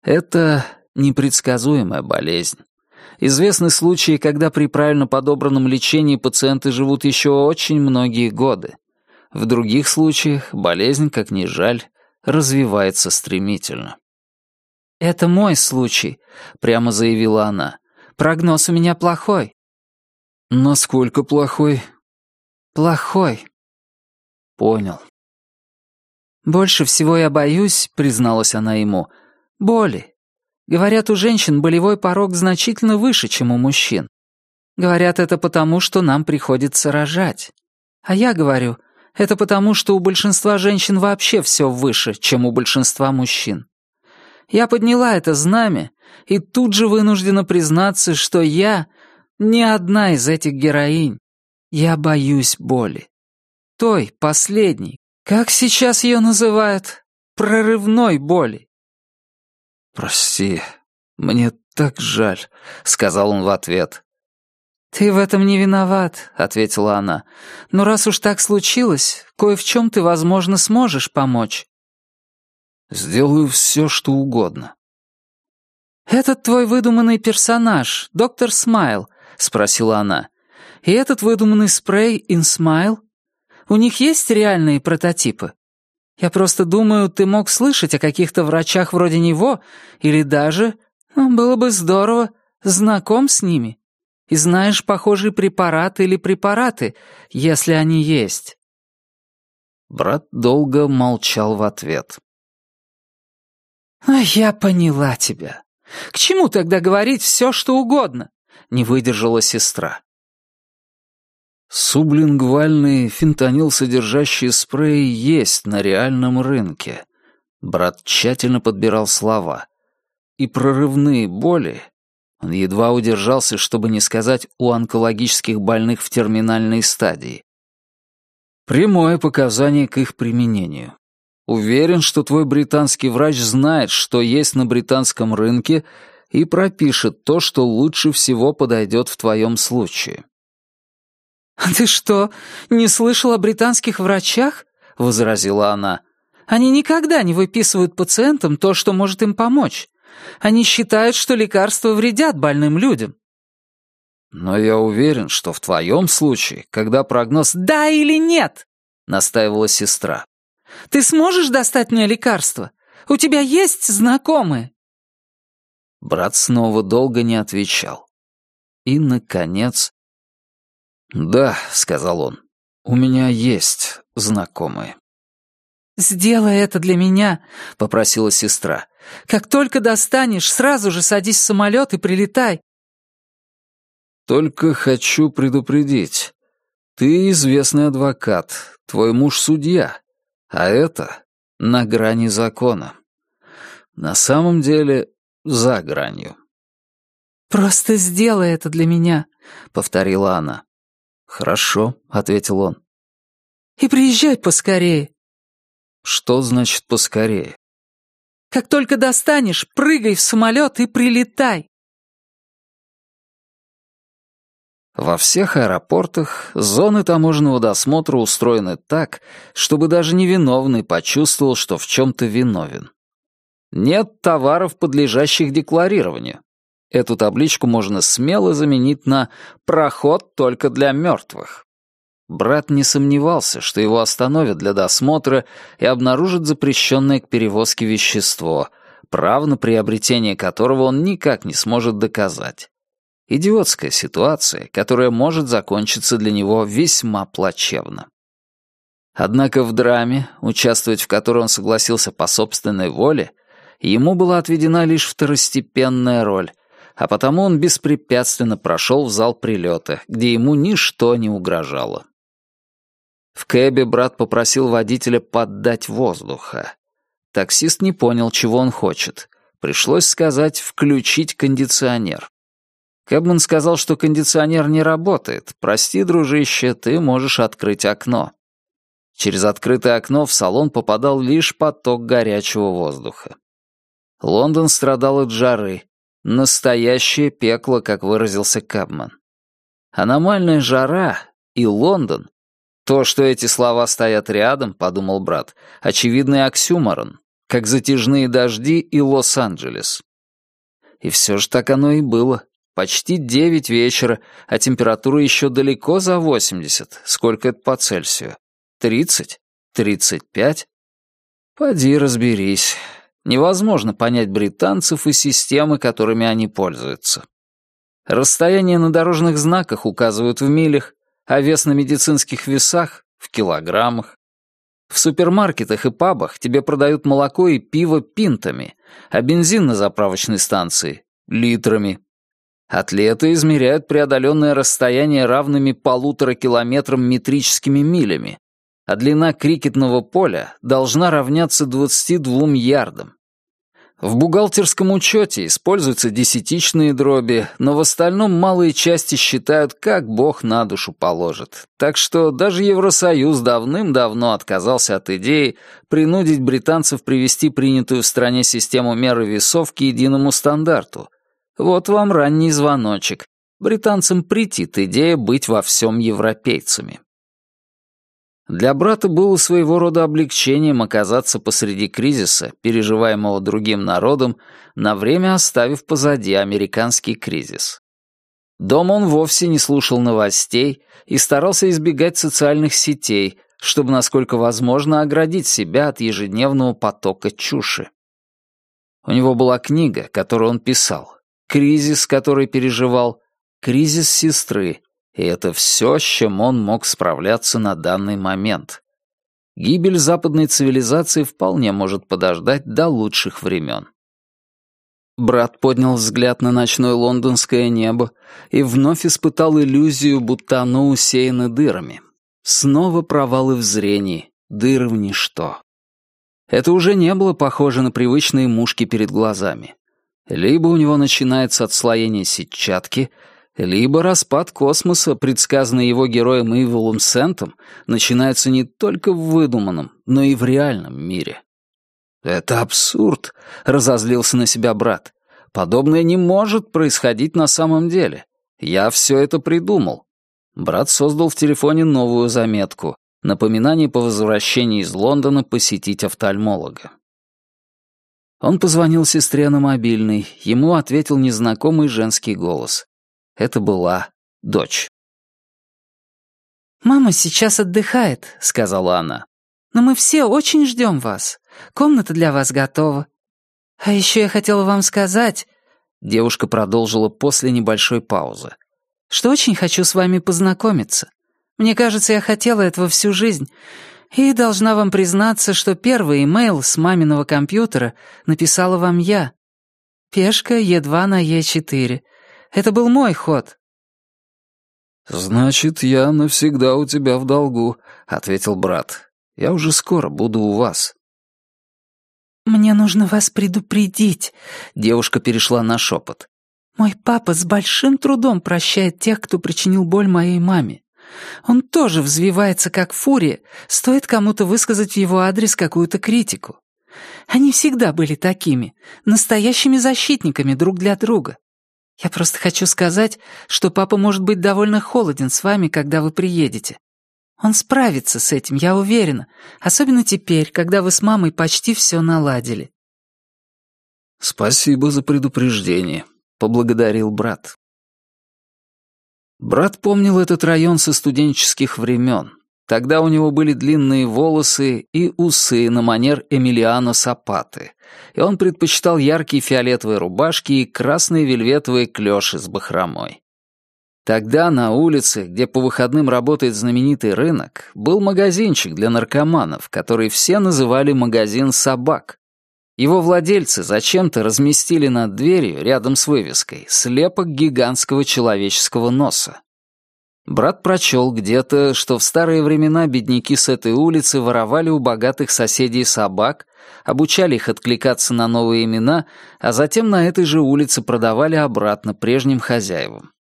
Это непредсказуемая болезнь. Известны случаи, когда при правильно подобранном лечении пациенты живут еще очень многие годы. В других случаях болезнь, как ни жаль, развивается стремительно. «Это мой случай», — прямо заявила она. «Прогноз у меня плохой». «Насколько плохой?» «Плохой. Понял. «Больше всего я боюсь», — призналась она ему, — «боли. Говорят, у женщин болевой порог значительно выше, чем у мужчин. Говорят, это потому, что нам приходится рожать. А я говорю, это потому, что у большинства женщин вообще все выше, чем у большинства мужчин. Я подняла это знамя и тут же вынуждена признаться, что я не одна из этих героинь. Я боюсь боли той, последней, как сейчас ее называют, прорывной боли. «Прости, мне так жаль», — сказал он в ответ. «Ты в этом не виноват», — ответила она. «Но раз уж так случилось, кое в чем ты, возможно, сможешь помочь». «Сделаю все, что угодно». «Этот твой выдуманный персонаж, доктор Смайл», — спросила она. «И этот выдуманный спрей InSmile?» У них есть реальные прототипы? Я просто думаю, ты мог слышать о каких-то врачах вроде него, или даже, ну, было бы здорово, знаком с ними. И знаешь похожие препараты или препараты, если они есть». Брат долго молчал в ответ. «А я поняла тебя. К чему тогда говорить все, что угодно?» — не выдержала сестра. Сублингвальный фентанил, содержащий спрей, есть на реальном рынке. Брат тщательно подбирал слова. И прорывные боли... Он едва удержался, чтобы не сказать у онкологических больных в терминальной стадии. Прямое показание к их применению. Уверен, что твой британский врач знает, что есть на британском рынке, и пропишет то, что лучше всего подойдет в твоем случае. «А «Ты что, не слышал о британских врачах?» — возразила она. «Они никогда не выписывают пациентам то, что может им помочь. Они считают, что лекарства вредят больным людям». «Но я уверен, что в твоем случае, когда прогноз «да» или «нет», — настаивала сестра. «Ты сможешь достать мне лекарство? У тебя есть знакомые?» Брат снова долго не отвечал. И, наконец, «Да», — сказал он, — «у меня есть знакомые». «Сделай это для меня», — попросила сестра. «Как только достанешь, сразу же садись в самолет и прилетай». «Только хочу предупредить. Ты известный адвокат, твой муж судья, а это на грани закона. На самом деле, за гранью». «Просто сделай это для меня», — повторила она. «Хорошо», — ответил он. «И приезжай поскорее». «Что значит поскорее?» «Как только достанешь, прыгай в самолет и прилетай». Во всех аэропортах зоны таможенного досмотра устроены так, чтобы даже невиновный почувствовал, что в чем-то виновен. Нет товаров, подлежащих декларированию. Эту табличку можно смело заменить на «проход только для мертвых». Брат не сомневался, что его остановят для досмотра и обнаружат запрещенное к перевозке вещество, право на приобретение которого он никак не сможет доказать. Идиотская ситуация, которая может закончиться для него весьма плачевно. Однако в драме, участвовать в которой он согласился по собственной воле, ему была отведена лишь второстепенная роль, а потому он беспрепятственно прошел в зал прилета, где ему ничто не угрожало. В кэбе брат попросил водителя поддать воздуха. Таксист не понял, чего он хочет. Пришлось сказать «включить кондиционер». Кэбман сказал, что кондиционер не работает. «Прости, дружище, ты можешь открыть окно». Через открытое окно в салон попадал лишь поток горячего воздуха. Лондон страдал от жары. Настоящее пекло, как выразился Кэбман. Аномальная жара и Лондон. То, что эти слова стоят рядом, подумал брат, очевидный оксюморон, как затяжные дожди и Лос-Анджелес. И все же так оно и было. Почти девять вечера, а температура еще далеко за восемьдесят. Сколько это по Цельсию? Тридцать? Тридцать пять? Поди разберись. Невозможно понять британцев и системы, которыми они пользуются. Расстояния на дорожных знаках указывают в милях, а вес на медицинских весах — в килограммах. В супермаркетах и пабах тебе продают молоко и пиво пинтами, а бензин на заправочной станции — литрами. Атлеты измеряют преодоленное расстояние равными полутора километрам метрическими милями, а длина крикетного поля должна равняться 22 ярдам. В бухгалтерском учете используются десятичные дроби, но в остальном малые части считают, как бог на душу положит. Так что даже Евросоюз давным-давно отказался от идеи принудить британцев привести принятую в стране систему меры весов к единому стандарту, вот вам ранний звоночек. Британцам претит идея быть во всем европейцами. Для брата было своего рода облегчением оказаться посреди кризиса, переживаемого другим народом, на время оставив позади американский кризис. Дома он вовсе не слушал новостей и старался избегать социальных сетей, чтобы, насколько возможно, оградить себя от ежедневного потока чуши. У него была книга, которую он писал, кризис, который переживал, кризис сестры, и это все, с чем он мог справляться на данный момент. Гибель западной цивилизации вполне может подождать до лучших времен. Брат поднял взгляд на ночное лондонское небо и вновь испытал иллюзию, будто оно усеяно дырами. Снова провалы в зрении, дыры в ничто. Это уже не было похоже на привычные мушки перед глазами. Либо у него начинается отслоение сетчатки, либо распад космоса, предсказанный его героем Иволом Сентом, начинается не только в выдуманном, но и в реальном мире. «Это абсурд», — разозлился на себя брат. «Подобное не может происходить на самом деле. Я все это придумал». Брат создал в телефоне новую заметку — напоминание по возвращении из Лондона посетить офтальмолога. Он позвонил сестре на мобильный, ему ответил незнакомый женский голос. Это была дочь. «Мама сейчас отдыхает», — сказала она. «Но мы все очень ждем вас. Комната для вас готова. А еще я хотела вам сказать...» Девушка продолжила после небольшой паузы. «Что очень хочу с вами познакомиться. Мне кажется, я хотела этого всю жизнь. И должна вам признаться, что первый имейл с маминого компьютера написала вам я. Пешка Е2 на Е4. Это был мой ход». «Значит, я навсегда у тебя в долгу», — ответил брат. «Я уже скоро буду у вас». «Мне нужно вас предупредить», — девушка перешла на шепот. «Мой папа с большим трудом прощает тех, кто причинил боль моей маме. Он тоже взвивается как фурия, стоит кому-то высказать в его адрес какую-то критику. Они всегда были такими, настоящими защитниками друг для друга. Я просто хочу сказать, что папа может быть довольно холоден с вами, когда вы приедете. Он справится с этим, я уверена, особенно теперь, когда вы с мамой почти все наладили». «Спасибо за предупреждение», — поблагодарил брат. Брат помнил этот район со студенческих времен. Тогда у него были длинные волосы и усы на манер Эмилиано Сапаты, и он предпочитал яркие фиолетовые рубашки и красные вельветовые клёши с бахромой. Тогда на улице, где по выходным работает знаменитый рынок, был магазинчик для наркоманов, который все называли «магазин собак». Его владельцы зачем-то разместили над дверью, рядом с вывеской, слепок гигантского человеческого носа. Брат прочел где-то, что в старые времена бедняки с этой улицы воровали у богатых соседей собак, обучали их откликаться на новые имена, а затем на этой же улице продавали обратно прежним хозяевам.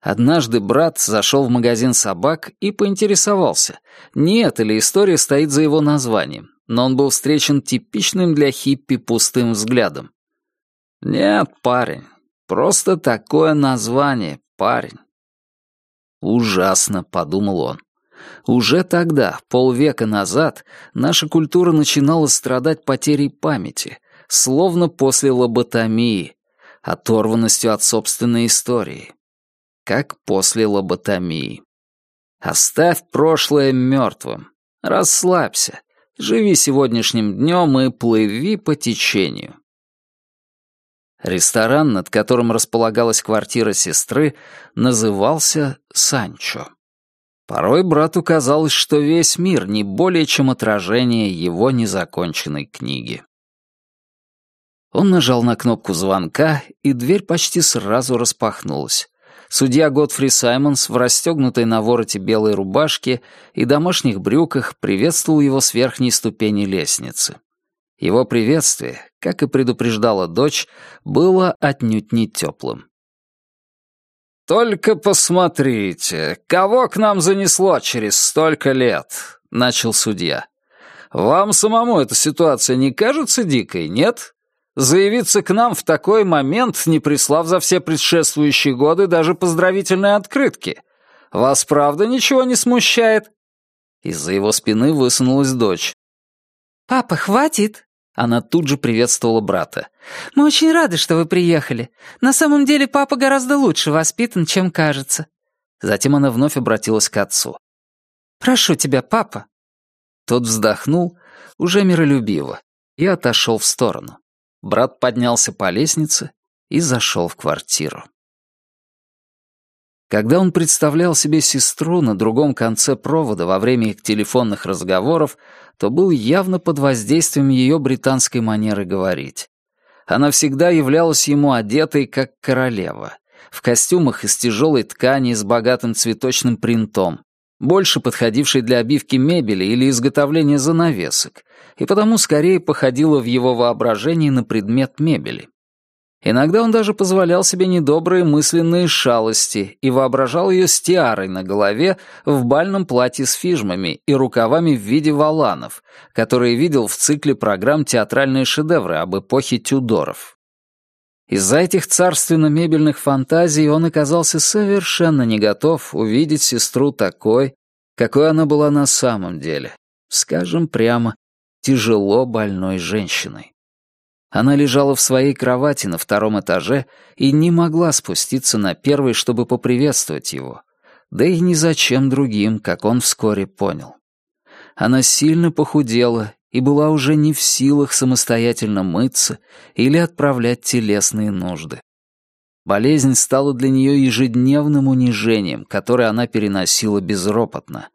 Однажды брат зашел в магазин собак и поинтересовался, не эта ли история стоит за его названием, но он был встречен типичным для хиппи пустым взглядом. «Нет, парень, просто такое название, парень». «Ужасно», — подумал он. Уже тогда, полвека назад, наша культура начинала страдать потерей памяти, словно после лоботомии, оторванностью от собственной истории как после лоботомии. Оставь прошлое мертвым. Расслабься. Живи сегодняшним днем и плыви по течению. Ресторан, над которым располагалась квартира сестры, назывался «Санчо». Порой брату казалось, что весь мир не более чем отражение его незаконченной книги. Он нажал на кнопку звонка, и дверь почти сразу распахнулась. Судья Готфри Саймонс в расстегнутой на вороте белой рубашке и домашних брюках приветствовал его с верхней ступени лестницы. Его приветствие, как и предупреждала дочь, было отнюдь не теплым. «Только посмотрите, кого к нам занесло через столько лет?» — начал судья. «Вам самому эта ситуация не кажется дикой, нет? Заявиться к нам в такой момент, не прислав за все предшествующие годы даже поздравительной открытки. Вас правда ничего не смущает?» Из-за его спины высунулась дочь. «Папа, хватит!» Она тут же приветствовала брата. «Мы очень рады, что вы приехали. На самом деле папа гораздо лучше воспитан, чем кажется». Затем она вновь обратилась к отцу. «Прошу тебя, папа». Тот вздохнул, уже миролюбиво, и отошел в сторону. Брат поднялся по лестнице и зашел в квартиру. Когда он представлял себе сестру на другом конце провода во время их телефонных разговоров, то был явно под воздействием ее британской манеры говорить. Она всегда являлась ему одетой как королева, в костюмах из тяжелой ткани с богатым цветочным принтом, больше подходившей для обивки мебели или изготовления занавесок, и потому скорее походила в его воображении на предмет мебели. Иногда он даже позволял себе недобрые мысленные шалости и воображал ее с тиарой на голове в бальном платье с фижмами и рукавами в виде валанов, которые видел в цикле программ «Театральные шедевры» об эпохе Тюдоров. Из-за этих царственно-мебельных фантазий он оказался совершенно не готов увидеть сестру такой, какой она была на самом деле, скажем прямо, тяжело больной женщиной. Она лежала в своей кровати на втором этаже и не могла спуститься на первый, чтобы поприветствовать его. Да и ни зачем другим, как он вскоре понял. Она сильно похудела и была уже не в силах самостоятельно мыться или отправлять телесные нужды. Болезнь стала для нее ежедневным унижением, которое она переносила безропотно.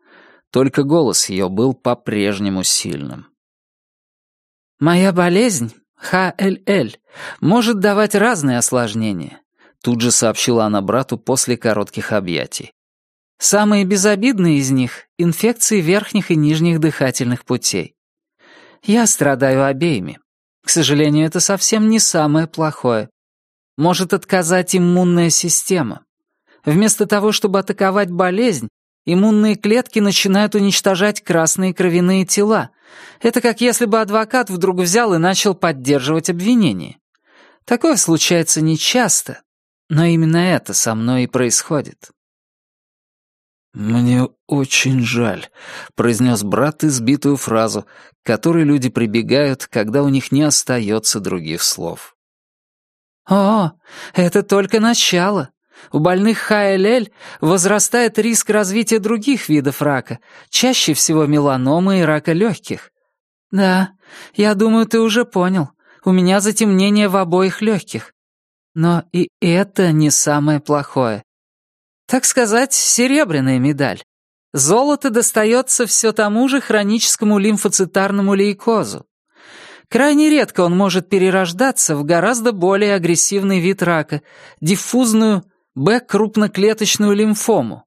Только голос ее был по-прежнему сильным. «Моя болезнь, ХЛЛ, может давать разные осложнения», тут же сообщила она брату после коротких объятий. «Самые безобидные из них — инфекции верхних и нижних дыхательных путей. Я страдаю обеими. К сожалению, это совсем не самое плохое. Может отказать иммунная система. Вместо того, чтобы атаковать болезнь, Иммунные клетки начинают уничтожать красные кровяные тела. Это как если бы адвокат вдруг взял и начал поддерживать обвинение. Такое случается нечасто, Но именно это со мной и происходит. «Мне очень жаль», — произнес брат избитую фразу, к которой люди прибегают, когда у них не остается других слов. «О, это только начало. У больных ХЛЛ возрастает риск развития других видов рака, чаще всего меланомы и рака легких. Да, я думаю, ты уже понял. У меня затемнение в обоих легких. Но и это не самое плохое. Так сказать, серебряная медаль. Золото достается все тому же хроническому лимфоцитарному лейкозу. Крайне редко он может перерождаться в гораздо более агрессивный вид рака — диффузную Б-крупноклеточную лимфому.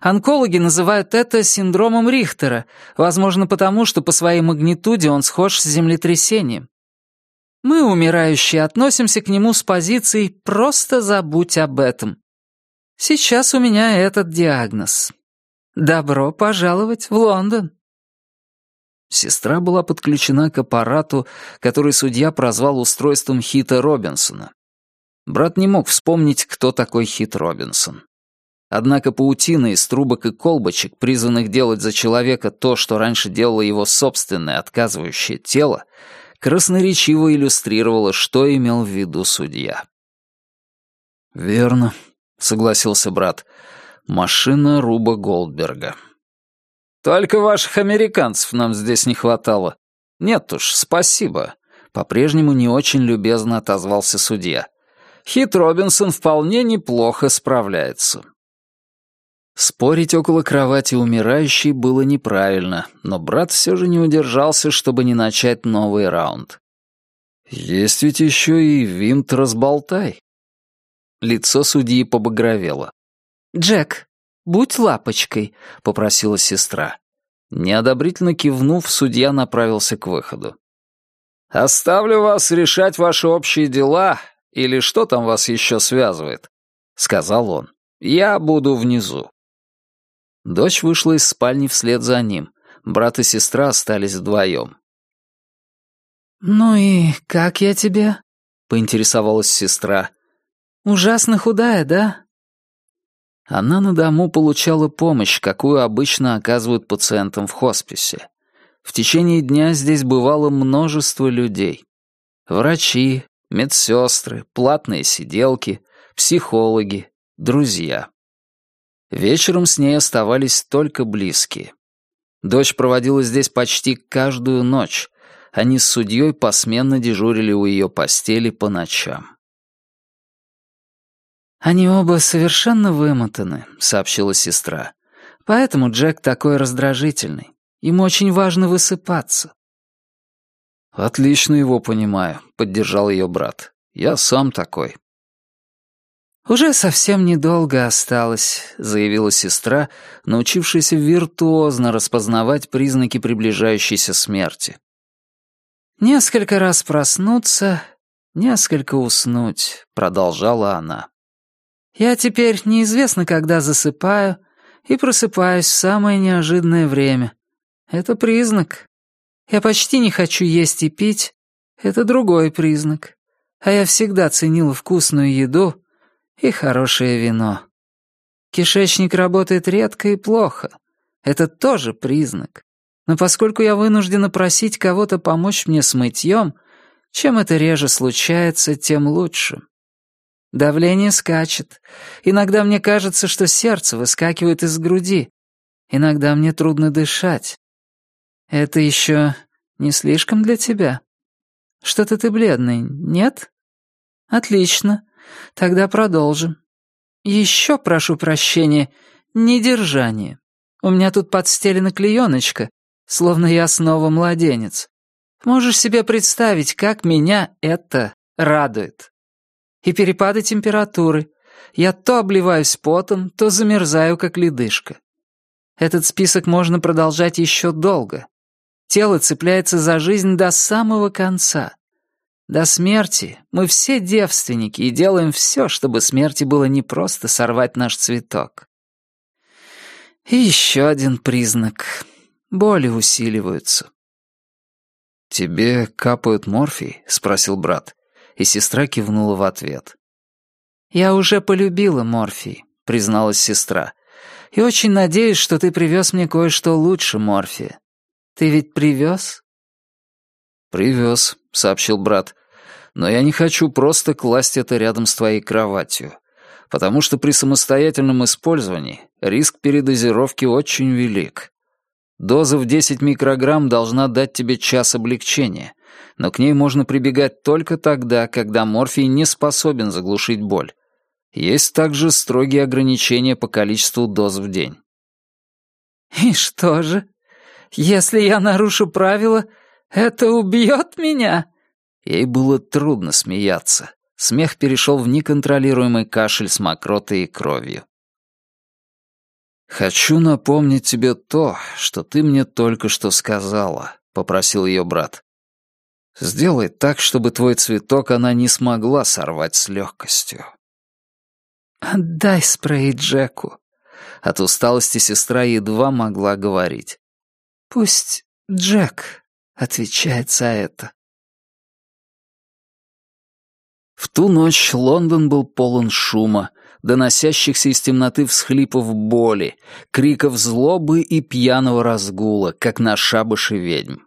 Онкологи называют это синдромом Рихтера, возможно потому, что по своей магнитуде он схож с землетрясением. Мы, умирающие, относимся к нему с позицией «просто забудь об этом». Сейчас у меня этот диагноз. Добро пожаловать в Лондон. Сестра была подключена к аппарату, который судья прозвал устройством Хита Робинсона. Брат не мог вспомнить, кто такой Хит Робинсон. Однако паутина из трубок и колбочек, призванных делать за человека то, что раньше делало его собственное отказывающее тело, красноречиво иллюстрировала, что имел в виду судья. «Верно», — согласился брат. «Машина Руба Голдберга». «Только ваших американцев нам здесь не хватало. Нет уж, спасибо», — по-прежнему не очень любезно отозвался судья. Хит Робинсон вполне неплохо справляется». Спорить около кровати умирающей было неправильно, но брат все же не удержался, чтобы не начать новый раунд. «Есть ведь еще и винт разболтай». Лицо судьи побагровело. «Джек, будь лапочкой», — попросила сестра. Неодобрительно кивнув, судья направился к выходу. «Оставлю вас решать ваши общие дела или что там вас еще связывает?» — сказал он. «Я буду внизу». Дочь вышла из спальни вслед за ним. Брат и сестра остались вдвоем. «Ну и как я тебе?» — поинтересовалась сестра. «Ужасно худая, да?» Она на дому получала помощь, какую обычно оказывают пациентам в хосписе. В течение дня здесь бывало множество людей. Врачи, медсестры, платные сиделки, психологи, друзья. Вечером с ней оставались только близкие. Дочь проводила здесь почти каждую ночь. Они с судьей посменно дежурили у ее постели по ночам. «Они оба совершенно вымотаны», — сообщила сестра. «Поэтому Джек такой раздражительный. Ему очень важно высыпаться. «Отлично его понимаю», — поддержал ее брат. «Я сам такой». «Уже совсем недолго осталось», — заявила сестра, научившаяся виртуозно распознавать признаки приближающейся смерти. «Несколько раз проснуться, несколько уснуть», — продолжала она. «Я теперь неизвестно, когда засыпаю, и просыпаюсь в самое неожиданное время. Это признак, я почти не хочу есть и пить. Это другой признак. А я всегда ценила вкусную еду и хорошее вино. Кишечник работает редко и плохо. Это тоже признак. Но поскольку я вынуждена просить кого-то помочь мне с мытьем, чем это реже случается, тем лучше. Давление скачет. Иногда мне кажется, что сердце выскакивает из груди. Иногда мне трудно дышать. Это еще не слишком для тебя? Что-то ты бледный, нет? Отлично. Тогда продолжим. Еще прошу прощения, недержание. У меня тут подстелена клееночка, словно я снова младенец. Можешь себе представить, как меня это радует. И перепады температуры. Я то обливаюсь потом, то замерзаю, как ледышка. Этот список можно продолжать еще долго. Тело цепляется за жизнь до самого конца. До смерти мы все девственники и делаем все, чтобы смерти было не просто сорвать наш цветок. И еще один признак. Боли усиливаются. «Тебе капают морфий?» — спросил брат, и сестра кивнула в ответ. «Я уже полюбила морфий», — призналась сестра. «И очень надеюсь, что ты привез мне кое-что лучше морфия. Ты ведь привез?» «Привез», — сообщил брат. «Но я не хочу просто класть это рядом с твоей кроватью, потому что при самостоятельном использовании риск передозировки очень велик. Доза в 10 микрограмм должна дать тебе час облегчения, но к ней можно прибегать только тогда, когда морфий не способен заглушить боль. Есть также строгие ограничения по количеству доз в день. «И что же? Если я нарушу правила, это убьет меня?» Ей было трудно смеяться. Смех перешел в неконтролируемый кашель с мокротой и кровью. «Хочу напомнить тебе то, что ты мне только что сказала», — попросил ее брат. «Сделай так, чтобы твой цветок она не смогла сорвать с легкостью». «Отдай спрей Джеку». От усталости сестра едва могла говорить. «Пусть Джек отвечает за это». В ту ночь Лондон был полон шума, доносящихся из темноты всхлипов боли, криков злобы и пьяного разгула, как на шабаше ведьм.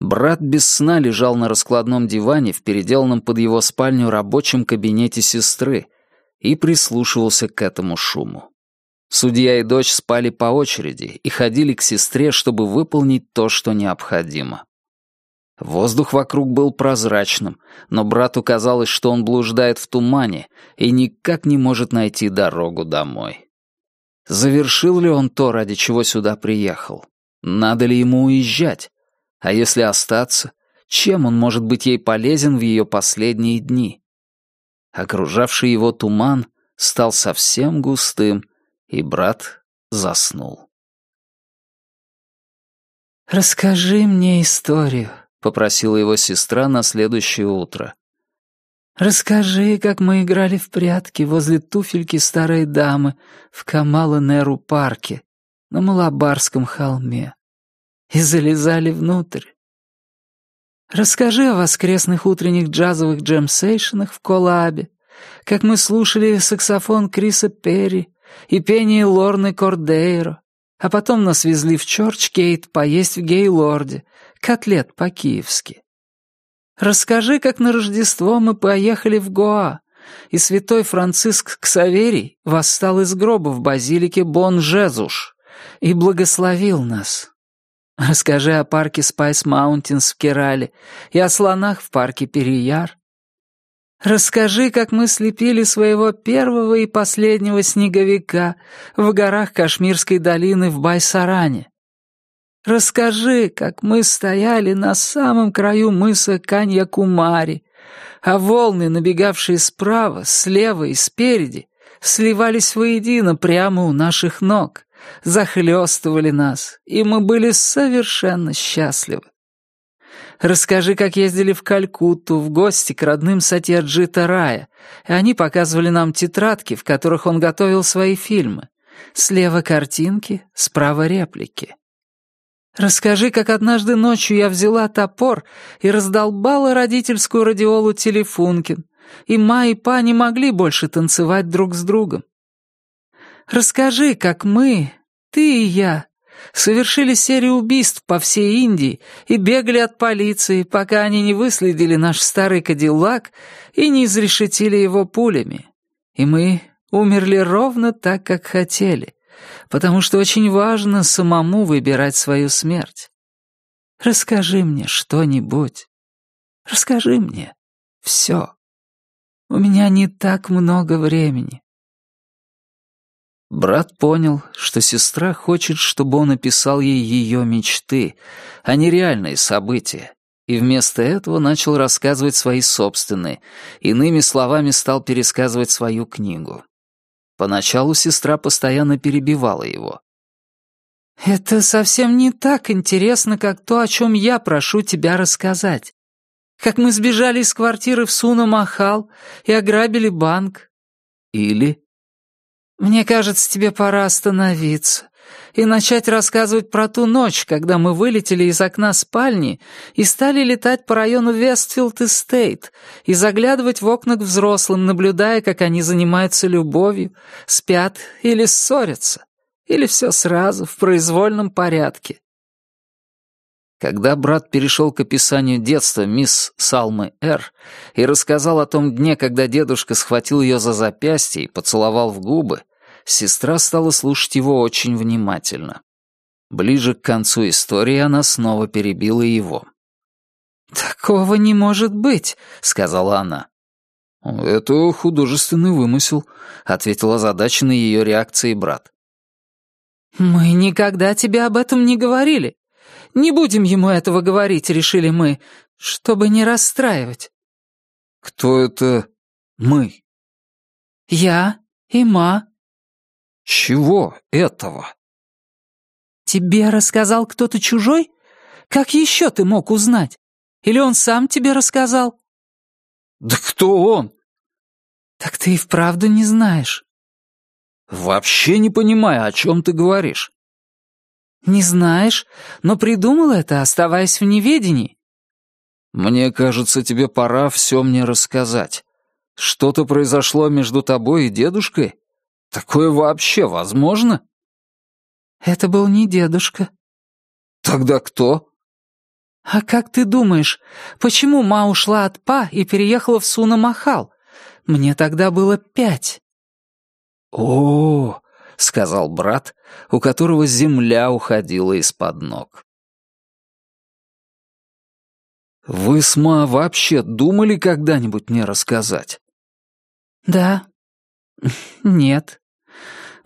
Брат без сна лежал на раскладном диване в переделанном под его спальню рабочем кабинете сестры, и прислушивался к этому шуму. Судья и дочь спали по очереди и ходили к сестре, чтобы выполнить то, что необходимо. Воздух вокруг был прозрачным, но брату казалось, что он блуждает в тумане и никак не может найти дорогу домой. Завершил ли он то, ради чего сюда приехал? Надо ли ему уезжать? А если остаться, чем он может быть ей полезен в ее последние дни? Окружавший его туман стал совсем густым, и брат заснул. «Расскажи мне историю», — попросила его сестра на следующее утро. «Расскажи, как мы играли в прятки возле туфельки старой дамы в Камала-Неру парке на Малабарском холме и залезали внутрь. Расскажи о воскресных утренних джазовых джемсейшенах в Колабе, как мы слушали саксофон Криса Перри и пение Лорны Кордейро, а потом нас везли в Чорч-Кейт поесть в Гейлорде, котлет по-киевски. Расскажи, как на Рождество мы поехали в Гоа, и святой Франциск Ксаверий восстал из гроба в базилике Бон-Жезуш и благословил нас. Расскажи о парке Спайс Маунтинс в Керале и о слонах в парке Перияр. Расскажи, как мы слепили своего первого и последнего снеговика в горах Кашмирской долины в Байсаране. Расскажи, как мы стояли на самом краю мыса Каньякумари, а волны, набегавшие справа, слева и спереди, сливались воедино прямо у наших ног захлестывали нас, и мы были совершенно счастливы. Расскажи, как ездили в Калькутту в гости к родным Сатьяджита Рая, и они показывали нам тетрадки, в которых он готовил свои фильмы. Слева картинки, справа реплики. Расскажи, как однажды ночью я взяла топор и раздолбала родительскую радиолу Телефункин, и Ма и Па не могли больше танцевать друг с другом. Расскажи, как мы, ты и я, совершили серию убийств по всей Индии и бегали от полиции, пока они не выследили наш старый Кадиллак и не изрешетили его пулями. И мы умерли ровно так, как хотели, потому что очень важно самому выбирать свою смерть. Расскажи мне что-нибудь. Расскажи мне все. У меня не так много времени. Брат понял, что сестра хочет, чтобы он описал ей ее мечты, а не реальные события, и вместо этого начал рассказывать свои собственные, иными словами стал пересказывать свою книгу. Поначалу сестра постоянно перебивала его. «Это совсем не так интересно, как то, о чем я прошу тебя рассказать. Как мы сбежали из квартиры в Суна-Махал и ограбили банк». Или «Мне кажется, тебе пора остановиться и начать рассказывать про ту ночь, когда мы вылетели из окна спальни и стали летать по району Вестфилд-Эстейт и заглядывать в окна к взрослым, наблюдая, как они занимаются любовью, спят или ссорятся, или все сразу, в произвольном порядке. Когда брат перешел к описанию детства мисс Салмы Р. и рассказал о том дне, когда дедушка схватил ее за запястье и поцеловал в губы, сестра стала слушать его очень внимательно. Ближе к концу истории она снова перебила его. «Такого не может быть», — сказала она. «Это художественный вымысел», — ответил озадаченный ее реакцией брат. «Мы никогда тебе об этом не говорили. Не будем ему этого говорить, решили мы, чтобы не расстраивать. Кто это мы? Я и Ма. Чего этого? Тебе рассказал кто-то чужой? Как еще ты мог узнать? Или он сам тебе рассказал? Да кто он? Так ты и вправду не знаешь. Вообще не понимаю, о чем ты говоришь. «Не знаешь, но придумал это, оставаясь в неведении». «Мне кажется, тебе пора все мне рассказать. Что-то произошло между тобой и дедушкой? Такое вообще возможно?» «Это был не дедушка». «Тогда кто?» «А как ты думаешь, почему Ма ушла от Па и переехала в Суна-Махал? Мне тогда было пять». «О, — сказал брат, у которого земля уходила из-под ног. «Вы с Ма вообще думали когда-нибудь мне рассказать?» «Да. Нет.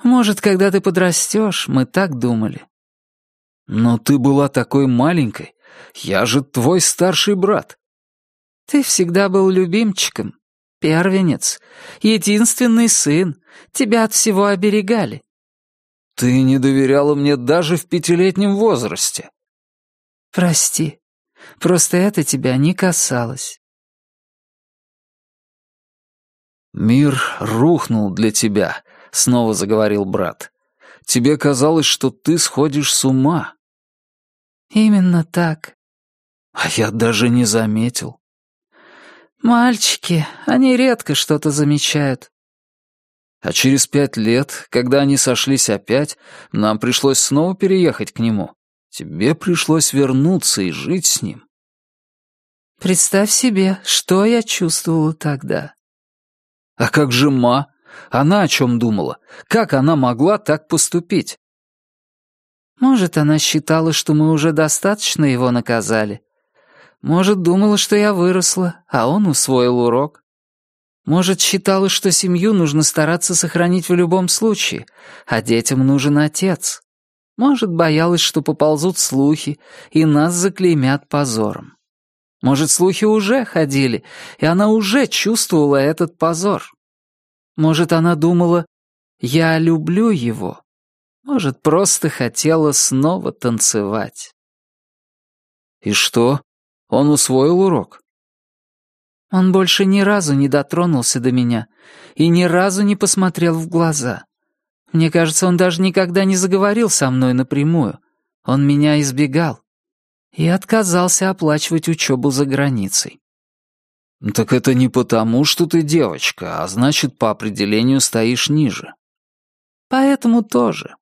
Может, когда ты подрастешь, мы так думали». «Но ты была такой маленькой. Я же твой старший брат». «Ты всегда был любимчиком. Первенец, единственный сын, тебя от всего оберегали. Ты не доверяла мне даже в пятилетнем возрасте. Прости, просто это тебя не касалось. Мир рухнул для тебя, снова заговорил брат. Тебе казалось, что ты сходишь с ума. Именно так. А я даже не заметил. Мальчики, они редко что-то замечают. А через пять лет, когда они сошлись опять, нам пришлось снова переехать к нему. Тебе пришлось вернуться и жить с ним. Представь себе, что я чувствовала тогда. А как же Ма? Она о чем думала? Как она могла так поступить? Может, она считала, что мы уже достаточно его наказали. Может, думала, что я выросла, а он усвоил урок. Может, считала, что семью нужно стараться сохранить в любом случае, а детям нужен отец. Может, боялась, что поползут слухи, и нас заклеймят позором. Может, слухи уже ходили, и она уже чувствовала этот позор. Может, она думала, я люблю его. Может, просто хотела снова танцевать. И что? Он усвоил урок? Он больше ни разу не дотронулся до меня и ни разу не посмотрел в глаза. Мне кажется, он даже никогда не заговорил со мной напрямую. Он меня избегал и отказался оплачивать учебу за границей. «Так это не потому, что ты девочка, а значит, по определению стоишь ниже». «Поэтому тоже.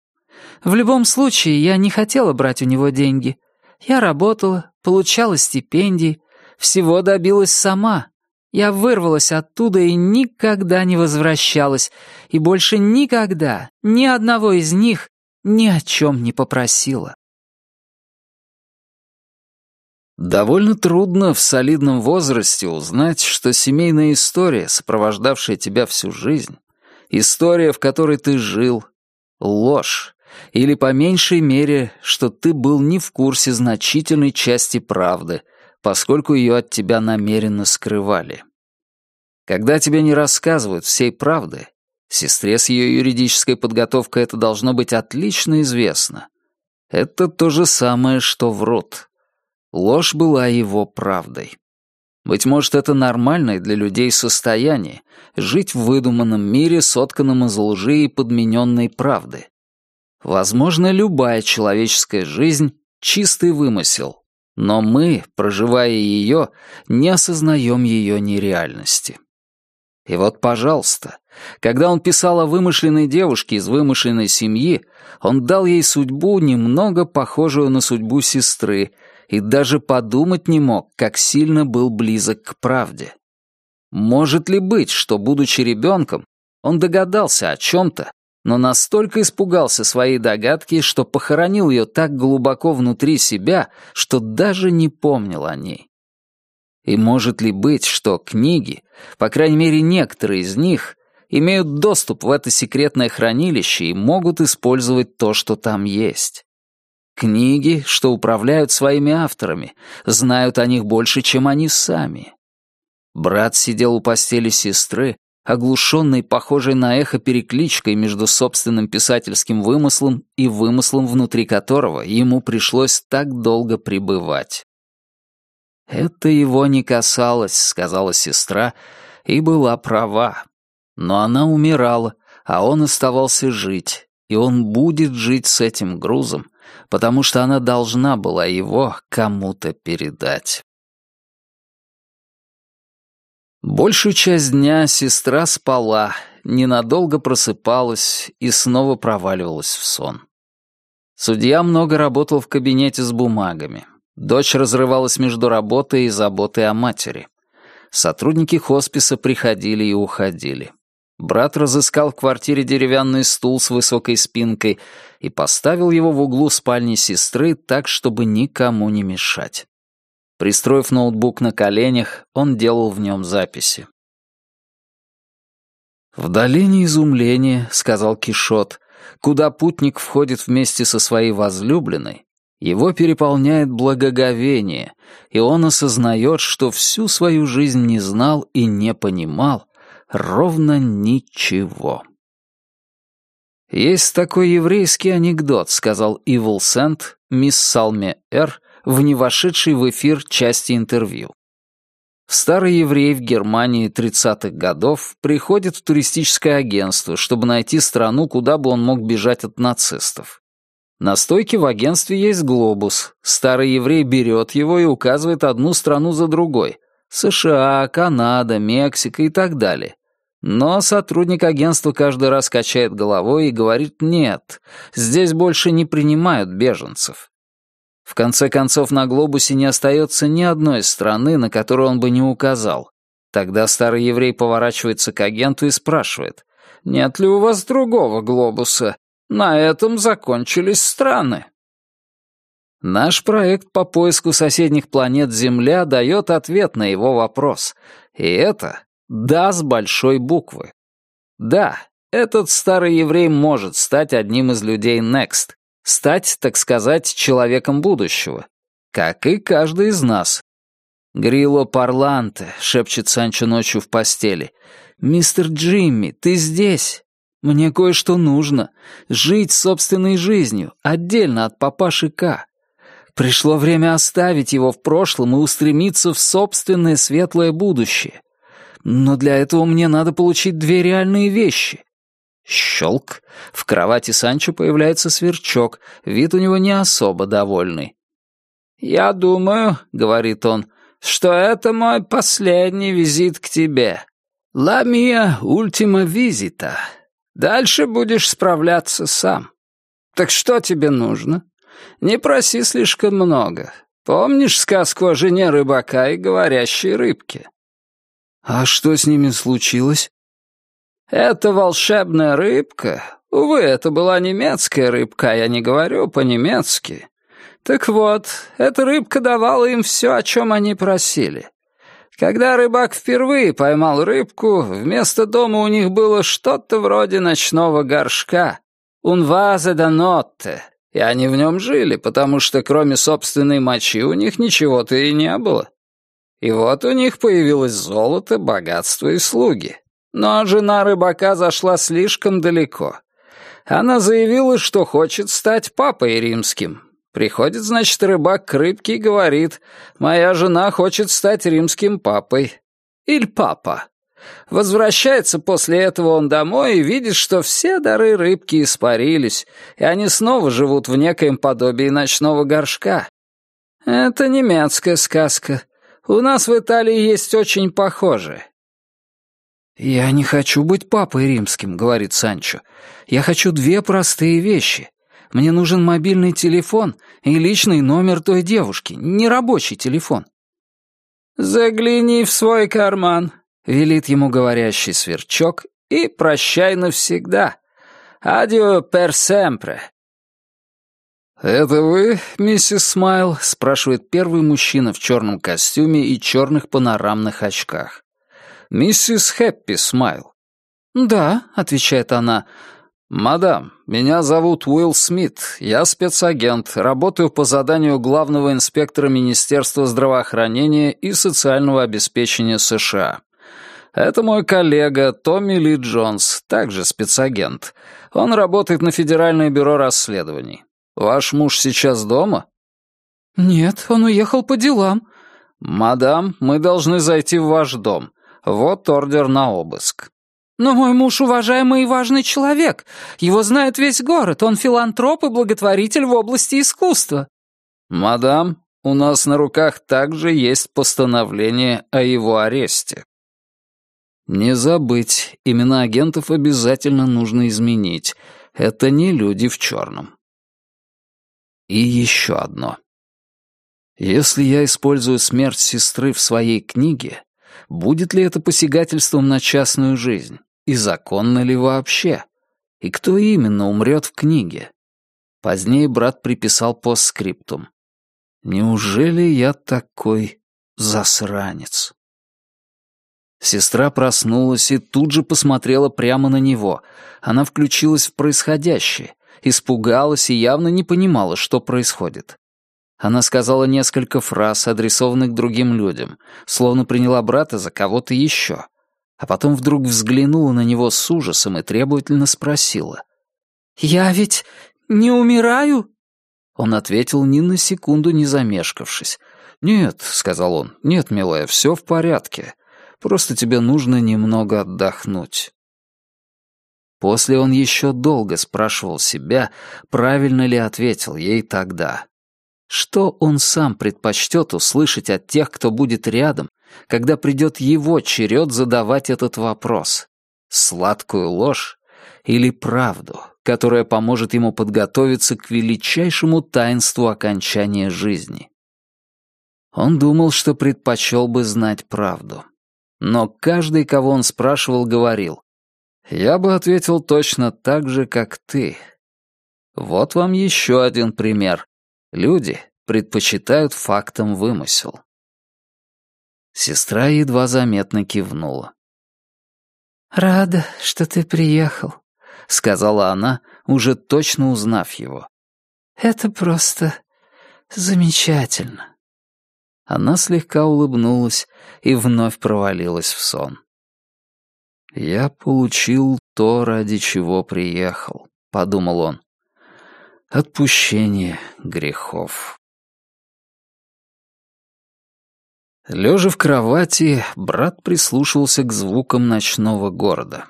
В любом случае, я не хотела брать у него деньги. Я работала, получала стипендии, всего добилась сама, я вырвалась оттуда и никогда не возвращалась, и больше никогда ни одного из них ни о чем не попросила. Довольно трудно в солидном возрасте узнать, что семейная история, сопровождавшая тебя всю жизнь, история, в которой ты жил, ложь, или по меньшей мере, что ты был не в курсе значительной части правды — поскольку ее от тебя намеренно скрывали. Когда тебе не рассказывают всей правды, сестре с ее юридической подготовкой это должно быть отлично известно. Это то же самое, что врут. Ложь была его правдой. Быть может, это нормальное для людей состояние — жить в выдуманном мире, сотканном из лжи и подмененной правды. Возможно, любая человеческая жизнь — чистый вымысел, но мы, проживая ее, не осознаем ее нереальности. И вот, пожалуйста, когда он писал о вымышленной девушке из вымышленной семьи, он дал ей судьбу, немного похожую на судьбу сестры, и даже подумать не мог, как сильно был близок к правде. Может ли быть, что, будучи ребенком, он догадался о чем-то, но настолько испугался своей догадки, что похоронил ее так глубоко внутри себя, что даже не помнил о ней? И может ли быть, что книги, по крайней мере некоторые из них, имеют доступ в это секретное хранилище и могут использовать то, что там есть? Книги, что управляют своими авторами, знают о них больше, чем они сами. Брат сидел у постели сестры, оглушенный, похожей на эхо перекличкой между собственным писательским вымыслом и вымыслом, внутри которого ему пришлось так долго пребывать. «Это его не касалось», — сказала сестра, и была права. Но она умирала, а он оставался жить, и он будет жить с этим грузом, потому что она должна была его кому-то передать. Большую часть дня сестра спала, ненадолго просыпалась и снова проваливалась в сон. Судья много работал в кабинете с бумагами. Дочь разрывалась между работой и заботой о матери. Сотрудники хосписа приходили и уходили. Брат разыскал в квартире деревянный стул с высокой спинкой и поставил его в углу спальни сестры так, чтобы никому не мешать. Пристроив ноутбук на коленях, он делал в нем записи. «В долине изумления», — сказал Кишот, — «куда путник входит вместе со своей возлюбленной, его переполняет благоговение, и он осознает, что всю свою жизнь не знал и не понимал ровно ничего. «Есть такой еврейский анекдот», — сказал Ивл Сент, мисс Салме Р., в не вошедшей в эфир части интервью. Старый еврей в Германии 30-х годов приходит в туристическое агентство, чтобы найти страну, куда бы он мог бежать от нацистов. На стойке в агентстве есть глобус. Старый еврей берет его и указывает одну страну за другой. США, Канада, Мексика и так далее. Но сотрудник агентства каждый раз качает головой и говорит «нет, здесь больше не принимают беженцев». В конце концов, на глобусе не остается ни одной страны, на которую он бы не указал. Тогда старый еврей поворачивается к агенту и спрашивает «нет ли у вас другого глобуса?» На этом закончились страны. Наш проект по поиску соседних планет Земля дает ответ на его вопрос. И это «да» с большой буквы. Да, этот старый еврей может стать одним из людей Next, стать, так сказать, человеком будущего, как и каждый из нас. «Грило парланте», — шепчет Санчо ночью в постели. «Мистер Джимми, ты здесь?» Мне кое-что нужно. Жить собственной жизнью, отдельно от папаши К. Пришло время оставить его в прошлом и устремиться в собственное светлое будущее. Но для этого мне надо получить две реальные вещи. Щелк. В кровати Санчо появляется сверчок. Вид у него не особо довольный. «Я думаю», — говорит он, — «что это мой последний визит к тебе. «La mia ultima visita». Дальше будешь справляться сам. Так что тебе нужно? Не проси слишком много. Помнишь сказку о жене рыбака и говорящей рыбке? А что с ними случилось? Это волшебная рыбка. Увы, это была немецкая рыбка, я не говорю по-немецки. Так вот, эта рыбка давала им все, о чем они просили. Когда рыбак впервые поймал рыбку, вместо дома у них было что-то вроде ночного горшка. «Un vase da notte», и они в нем жили, потому что кроме собственной мочи у них ничего-то и не было. И вот у них появилось золото, богатство и слуги. Но жена рыбака зашла слишком далеко. Она заявила, что хочет стать папой римским. Приходит, значит, рыбак к рыбке и говорит, «Моя жена хочет стать римским папой». Иль папа. Возвращается после этого он домой и видит, что все дары рыбки испарились, и они снова живут в некоем подобии ночного горшка. Это немецкая сказка. У нас в Италии есть очень похожие. «Я не хочу быть папой римским», — говорит Санчо. «Я хочу две простые вещи. Мне нужен мобильный телефон и личный номер той девушки, не рабочий телефон». «Загляни в свой карман», — велит ему говорящий сверчок, «и прощай навсегда. Адио пер семпре». «Это вы, миссис Смайл?» — спрашивает первый мужчина в черном костюме и черных панорамных очках. «Миссис Хэппи Смайл». «Да», — отвечает она. «Мадам, меня зовут Уилл Смит. Я спецагент, работаю по заданию главного инспектора Министерства здравоохранения и социального обеспечения США. Это мой коллега Томми Ли Джонс, также спецагент. Он работает на Федеральное бюро расследований. Ваш муж сейчас дома?» «Нет, он уехал по делам». «Мадам, мы должны зайти в ваш дом. Вот ордер на обыск». «Но мой муж уважаемый и важный человек. Его знает весь город. Он филантроп и благотворитель в области искусства». «Мадам, у нас на руках также есть постановление о его аресте». Не забыть, имена агентов обязательно нужно изменить. Это не люди в черном. И еще одно. Если я использую смерть сестры в своей книге, будет ли это посягательством на частную жизнь? И законно ли вообще? И кто именно умрет в книге? Позднее брат приписал постскриптум. Неужели я такой засранец? Сестра проснулась и тут же посмотрела прямо на него. Она включилась в происходящее, испугалась и явно не понимала, что происходит. Она сказала несколько фраз, адресованных другим людям, словно приняла брата за кого-то еще. А потом вдруг взглянула на него с ужасом и требовательно спросила. «Я ведь не умираю?» Он ответил ни на секунду не замешкавшись. «Нет», — сказал он, — «нет, милая, все в порядке. Просто тебе нужно немного отдохнуть». После он еще долго спрашивал себя, правильно ли ответил ей тогда. Что он сам предпочтет услышать от тех, кто будет рядом, когда придет его черед задавать этот вопрос? Сладкую ложь или правду, которая поможет ему подготовиться к величайшему таинству окончания жизни? Он думал, что предпочел бы знать правду. Но каждый, кого он спрашивал, говорил, «Я бы ответил точно так же, как ты». Вот вам еще один пример. Люди предпочитают фактам вымысел. Сестра едва заметно кивнула. «Рада, что ты приехал», — сказала она, уже точно узнав его. «Это просто замечательно». Она слегка улыбнулась и вновь провалилась в сон. «Я получил то, ради чего приехал», — подумал он. «Отпущение грехов». Лежа в кровати, брат прислушивался к звукам ночного города.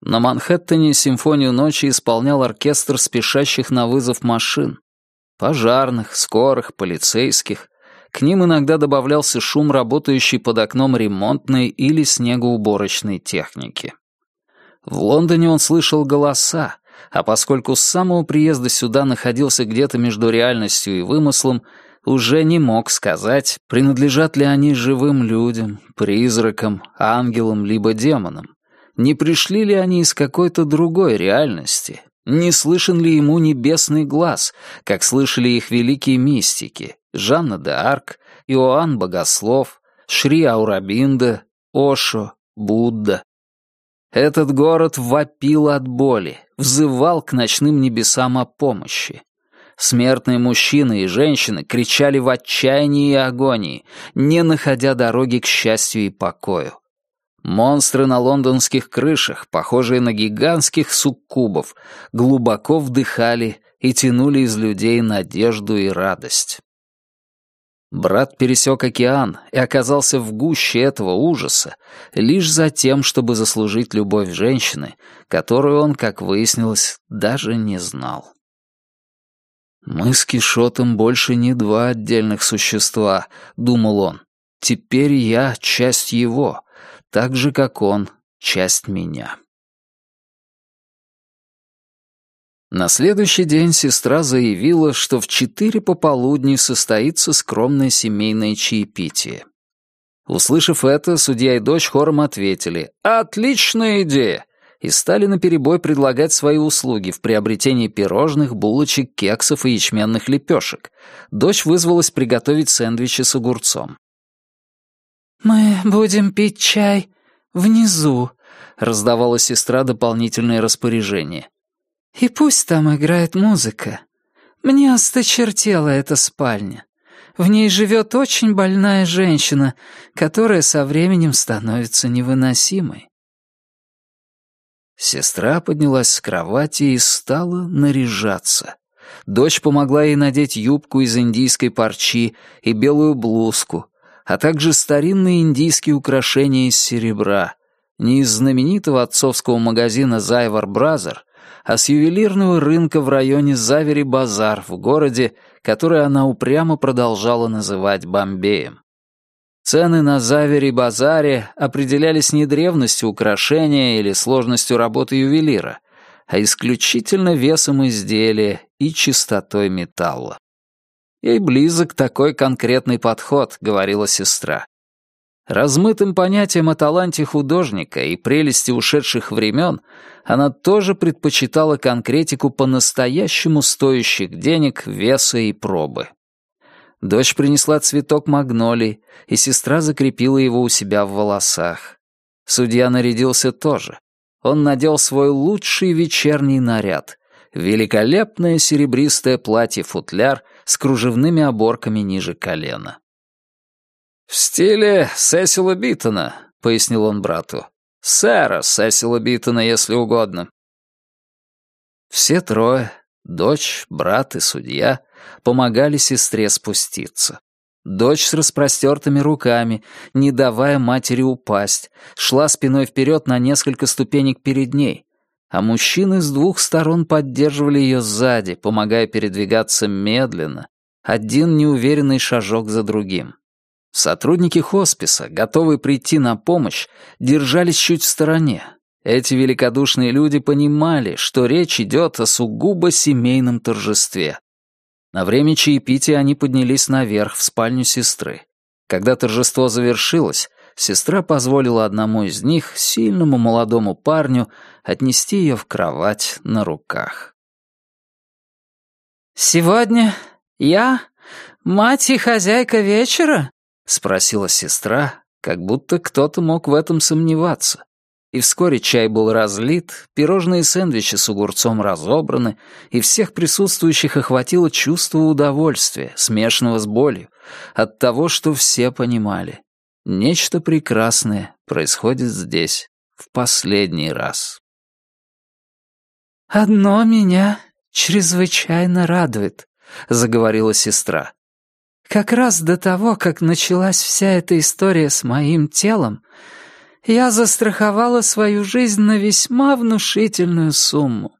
На Манхэттене симфонию ночи исполнял оркестр спешащих на вызов машин. Пожарных, скорых, полицейских, к ним иногда добавлялся шум работающей под окном ремонтной или снегоуборочной техники. В Лондоне он слышал голоса, а поскольку с самого приезда сюда находился где-то между реальностью и вымыслом, уже не мог сказать, принадлежат ли они живым людям, призракам, ангелам либо демонам. Не пришли ли они из какой-то другой реальности? Не слышен ли ему небесный глаз, как слышали их великие мистики, Жанна де Арк, Иоанн Богослов, Шри Аурабинда, Ошо, Будда. Этот город вопил от боли, взывал к ночным небесам о помощи. Смертные мужчины и женщины кричали в отчаянии и агонии, не находя дороги к счастью и покою. Монстры на лондонских крышах, похожие на гигантских суккубов, глубоко вдыхали и тянули из людей надежду и радость. Брат пересек океан и оказался в гуще этого ужаса лишь за тем, чтобы заслужить любовь женщины, которую он, как выяснилось, даже не знал. «Мы с Кишотом больше не два отдельных существа», — думал он. «Теперь я часть его, так же, как он часть меня». На следующий день сестра заявила, что в четыре пополудни состоится скромное семейное чаепитие. Услышав это, судья и дочь хором ответили «Отличная идея!» и стали наперебой предлагать свои услуги в приобретении пирожных, булочек, кексов и ячменных лепешек. Дочь вызвалась приготовить сэндвичи с огурцом. «Мы будем пить чай внизу», — раздавала сестра дополнительные распоряжения. И пусть там играет музыка. Мне осточертела эта спальня. В ней живет очень больная женщина, которая со временем становится невыносимой. Сестра поднялась с кровати и стала наряжаться. Дочь помогла ей надеть юбку из индийской парчи и белую блузку, а также старинные индийские украшения из серебра, не из знаменитого отцовского магазина «Зайвар Бразер», а с ювелирного рынка в районе Завери-Базар в городе, который она упрямо продолжала называть Бомбеем. Цены на Завери-Базаре определялись не древностью украшения или сложностью работы ювелира, а исключительно весом изделия и чистотой металла. Ей близок такой конкретный подход, говорила сестра. Размытым понятием о таланте художника и прелести ушедших времен она тоже предпочитала конкретику по-настоящему стоящих денег, веса и пробы. Дочь принесла цветок магнолий, и сестра закрепила его у себя в волосах. Судья нарядился тоже. Он надел свой лучший вечерний наряд — великолепное серебристое платье-футляр с кружевными оборками ниже колена. «В стиле Сесила Биттона», — пояснил он брату. «Сэра Сесила Биттона, если угодно». Все трое, дочь, брат и судья, помогали сестре спуститься. Дочь с распростертыми руками, не давая матери упасть, шла спиной вперед на несколько ступенек перед ней, а мужчины с двух сторон поддерживали ее сзади, помогая передвигаться медленно, один неуверенный шажок за другим. Сотрудники хосписа, готовые прийти на помощь, держались чуть в стороне. Эти великодушные люди понимали, что речь идет о сугубо семейном торжестве. На время чаепития они поднялись наверх, в спальню сестры. Когда торжество завершилось, сестра позволила одному из них, сильному молодому парню, отнести ее в кровать на руках. «Сегодня я мать и хозяйка вечера?» — спросила сестра, как будто кто-то мог в этом сомневаться. И вскоре чай был разлит, пирожные и сэндвичи с огурцом разобраны, и всех присутствующих охватило чувство удовольствия, смешанного с болью, от того, что все понимали. Нечто прекрасное происходит здесь в последний раз. «Одно меня чрезвычайно радует», — заговорила сестра. Как раз до того, как началась вся эта история с моим телом, я застраховала свою жизнь на весьма внушительную сумму.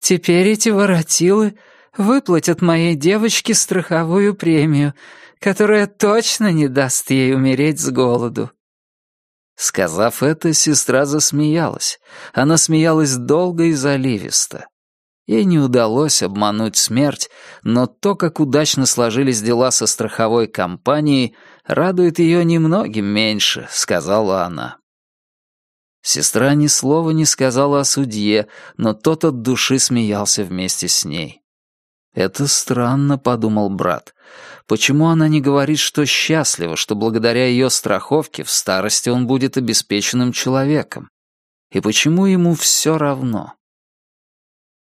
Теперь эти воротилы выплатят моей девочке страховую премию, которая точно не даст ей умереть с голоду. Сказав это, сестра засмеялась. Она смеялась долго и заливисто. Ей не удалось обмануть смерть, но то, как удачно сложились дела со страховой компанией, радует ее немногим меньше, сказала она. Сестра ни слова не сказала о судье, но тот от души смеялся вместе с ней. «Это странно», — подумал брат. «Почему она не говорит, что счастлива, что благодаря ее страховке в старости он будет обеспеченным человеком? И почему ему все равно?»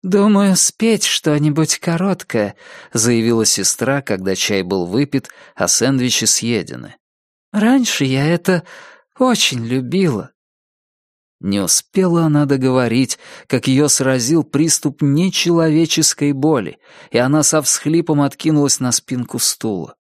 «Думаю, спеть что-нибудь короткое», — заявила сестра, когда чай был выпит, а сэндвичи съедены. «Раньше я это Очень любила». Не успела она договорить, как ее сразил приступ нечеловеческой боли, и она со всхлипом откинулась на спинку стула.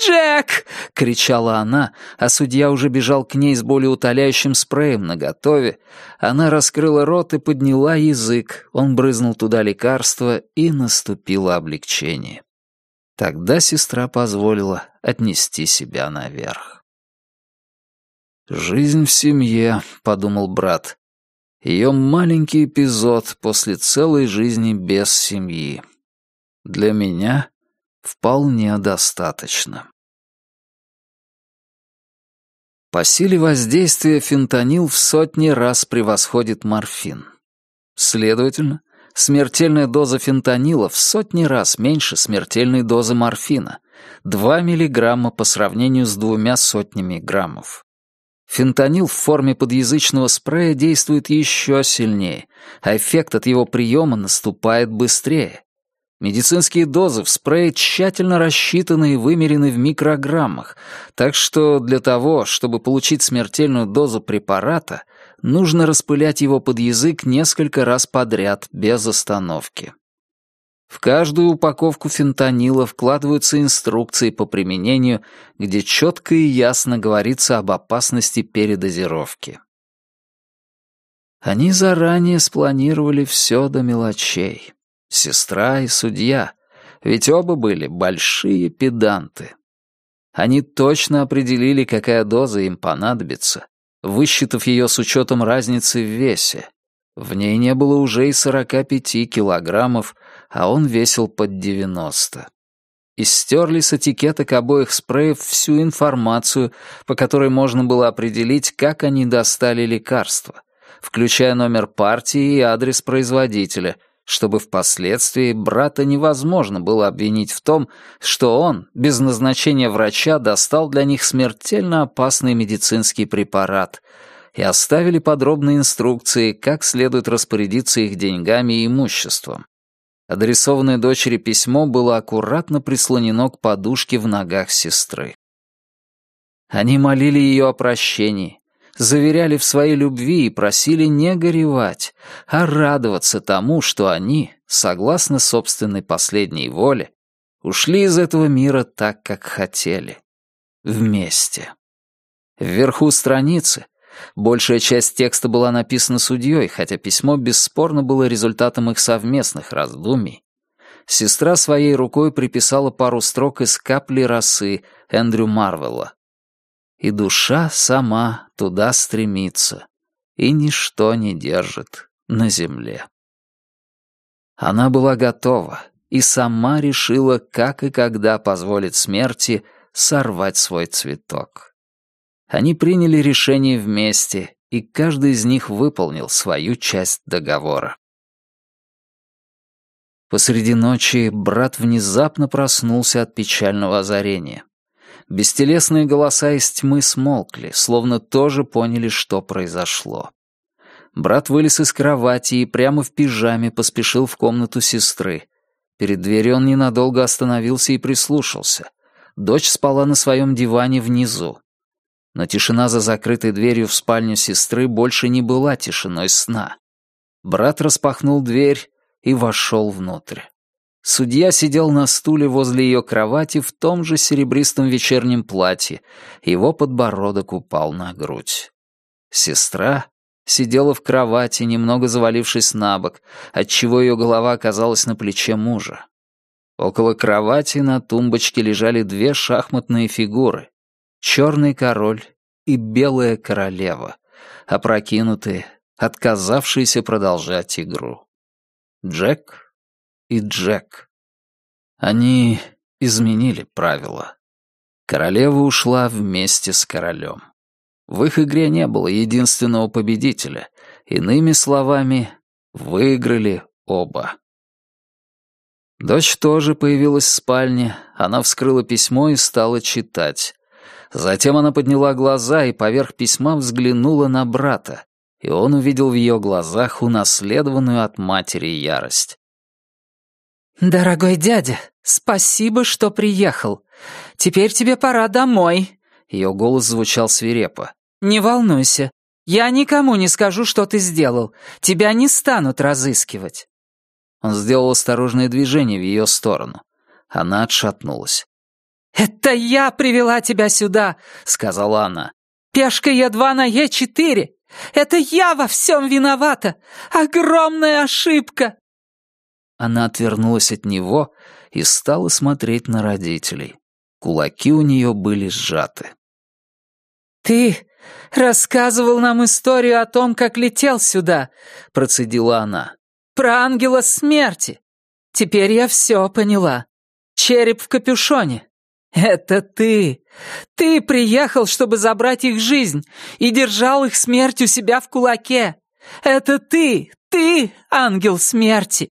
«Джек!» — кричала она, а судья уже бежал к ней с болеутоляющим спреем наготове. Она раскрыла рот и подняла язык, он брызнул туда лекарство, и наступило облегчение. Тогда сестра позволила отнести себя наверх. «Жизнь в семье», — подумал брат. Ее маленький эпизод после целой жизни без семьи. Для меня вполне достаточно. По силе воздействия фентанил в сотни раз превосходит морфин. Следовательно, смертельная доза фентанила в сотни раз меньше смертельной дозы морфина — 2 миллиграмма по сравнению с двумя сотнями граммов. Фентанил в форме подъязычного спрея действует еще сильнее, а эффект от его приема наступает быстрее. Медицинские дозы в спрее тщательно рассчитаны и вымерены в микрограммах, так что для того, чтобы получить смертельную дозу препарата, нужно распылять его под язык несколько раз подряд, без остановки. В каждую упаковку фентанила вкладываются инструкции по применению, где четко и ясно говорится об опасности передозировки. Они заранее спланировали все до мелочей сестра и судья, ведь оба были большие педанты. Они точно определили, какая доза им понадобится, высчитав ее с учетом разницы в весе. В ней не было уже и 45 килограммов, а он весил под 90. И стерли с этикеток обоих спреев всю информацию, по которой можно было определить, как они достали лекарства, включая номер партии и адрес производителя — чтобы впоследствии брата невозможно было обвинить в том, что он, без назначения врача, достал для них смертельно опасный медицинский препарат и оставили подробные инструкции, как следует распорядиться их деньгами и имуществом. Адресованное дочери письмо было аккуратно прислонено к подушке в ногах сестры. Они молили ее о прощении, заверяли в своей любви и просили не горевать, а радоваться тому, что они, согласно собственной последней воле, ушли из этого мира так, как хотели. Вместе. Вверху страницы большая часть текста была написана судьей, хотя письмо бесспорно было результатом их совместных раздумий. Сестра своей рукой приписала пару строк из «Капли росы» Эндрю Марвелла, и душа сама туда стремится, и ничто не держит на земле. Она была готова и сама решила, как и когда позволит смерти сорвать свой цветок. Они приняли решение вместе, и каждый из них выполнил свою часть договора. Посреди ночи брат внезапно проснулся от печального озарения. Бестелесные голоса из тьмы смолкли, словно тоже поняли, что произошло. Брат вылез из кровати и прямо в пижаме поспешил в комнату сестры. Перед дверью он ненадолго остановился и прислушался. Дочь спала на своем диване внизу. Но тишина за закрытой дверью в спальню сестры больше не была тишиной сна. Брат распахнул дверь и вошел внутрь. Судья сидел на стуле возле ее кровати в том же серебристом вечернем платье, его подбородок упал на грудь. Сестра сидела в кровати, немного завалившись на бок, отчего ее голова оказалась на плече мужа. Около кровати на тумбочке лежали две шахматные фигуры — черный король и белая королева, опрокинутые, отказавшиеся продолжать игру. Джек и Джек. Они изменили правила. Королева ушла вместе с королем. В их игре не было единственного победителя. Иными словами, выиграли оба. Дочь тоже появилась в спальне. Она вскрыла письмо и стала читать. Затем она подняла глаза и поверх письма взглянула на брата, и он увидел в ее глазах унаследованную от матери ярость. «Дорогой дядя, спасибо, что приехал. Теперь тебе пора домой». Ее голос звучал свирепо. Не волнуйся. Я никому не скажу, что ты сделал. Тебя не станут разыскивать». Он сделал осторожное движение в ее сторону. Она отшатнулась. «Это я привела тебя сюда», — сказала она. «Пешка Е2 на Е4. Это я во всем виновата. Огромная ошибка». Она отвернулась от него и стала смотреть на родителей. Кулаки у нее были сжаты. «Ты рассказывал нам историю о том, как летел сюда», — процедила она. «Про ангела смерти. Теперь я все поняла. Череп в капюшоне. Это ты. Ты приехал, чтобы забрать их жизнь, и держал их смерть у себя в кулаке. Это ты, ты, ангел смерти.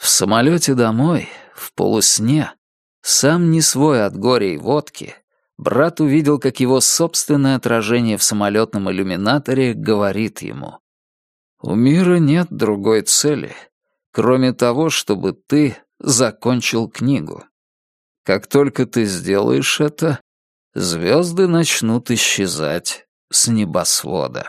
В самолете домой, в полусне, сам не свой от горя и водки, брат увидел, как его собственное отражение в самолетном иллюминаторе говорит ему. «У мира нет другой цели, кроме того, чтобы ты закончил книгу. Как только ты сделаешь это, звезды начнут исчезать с небосвода».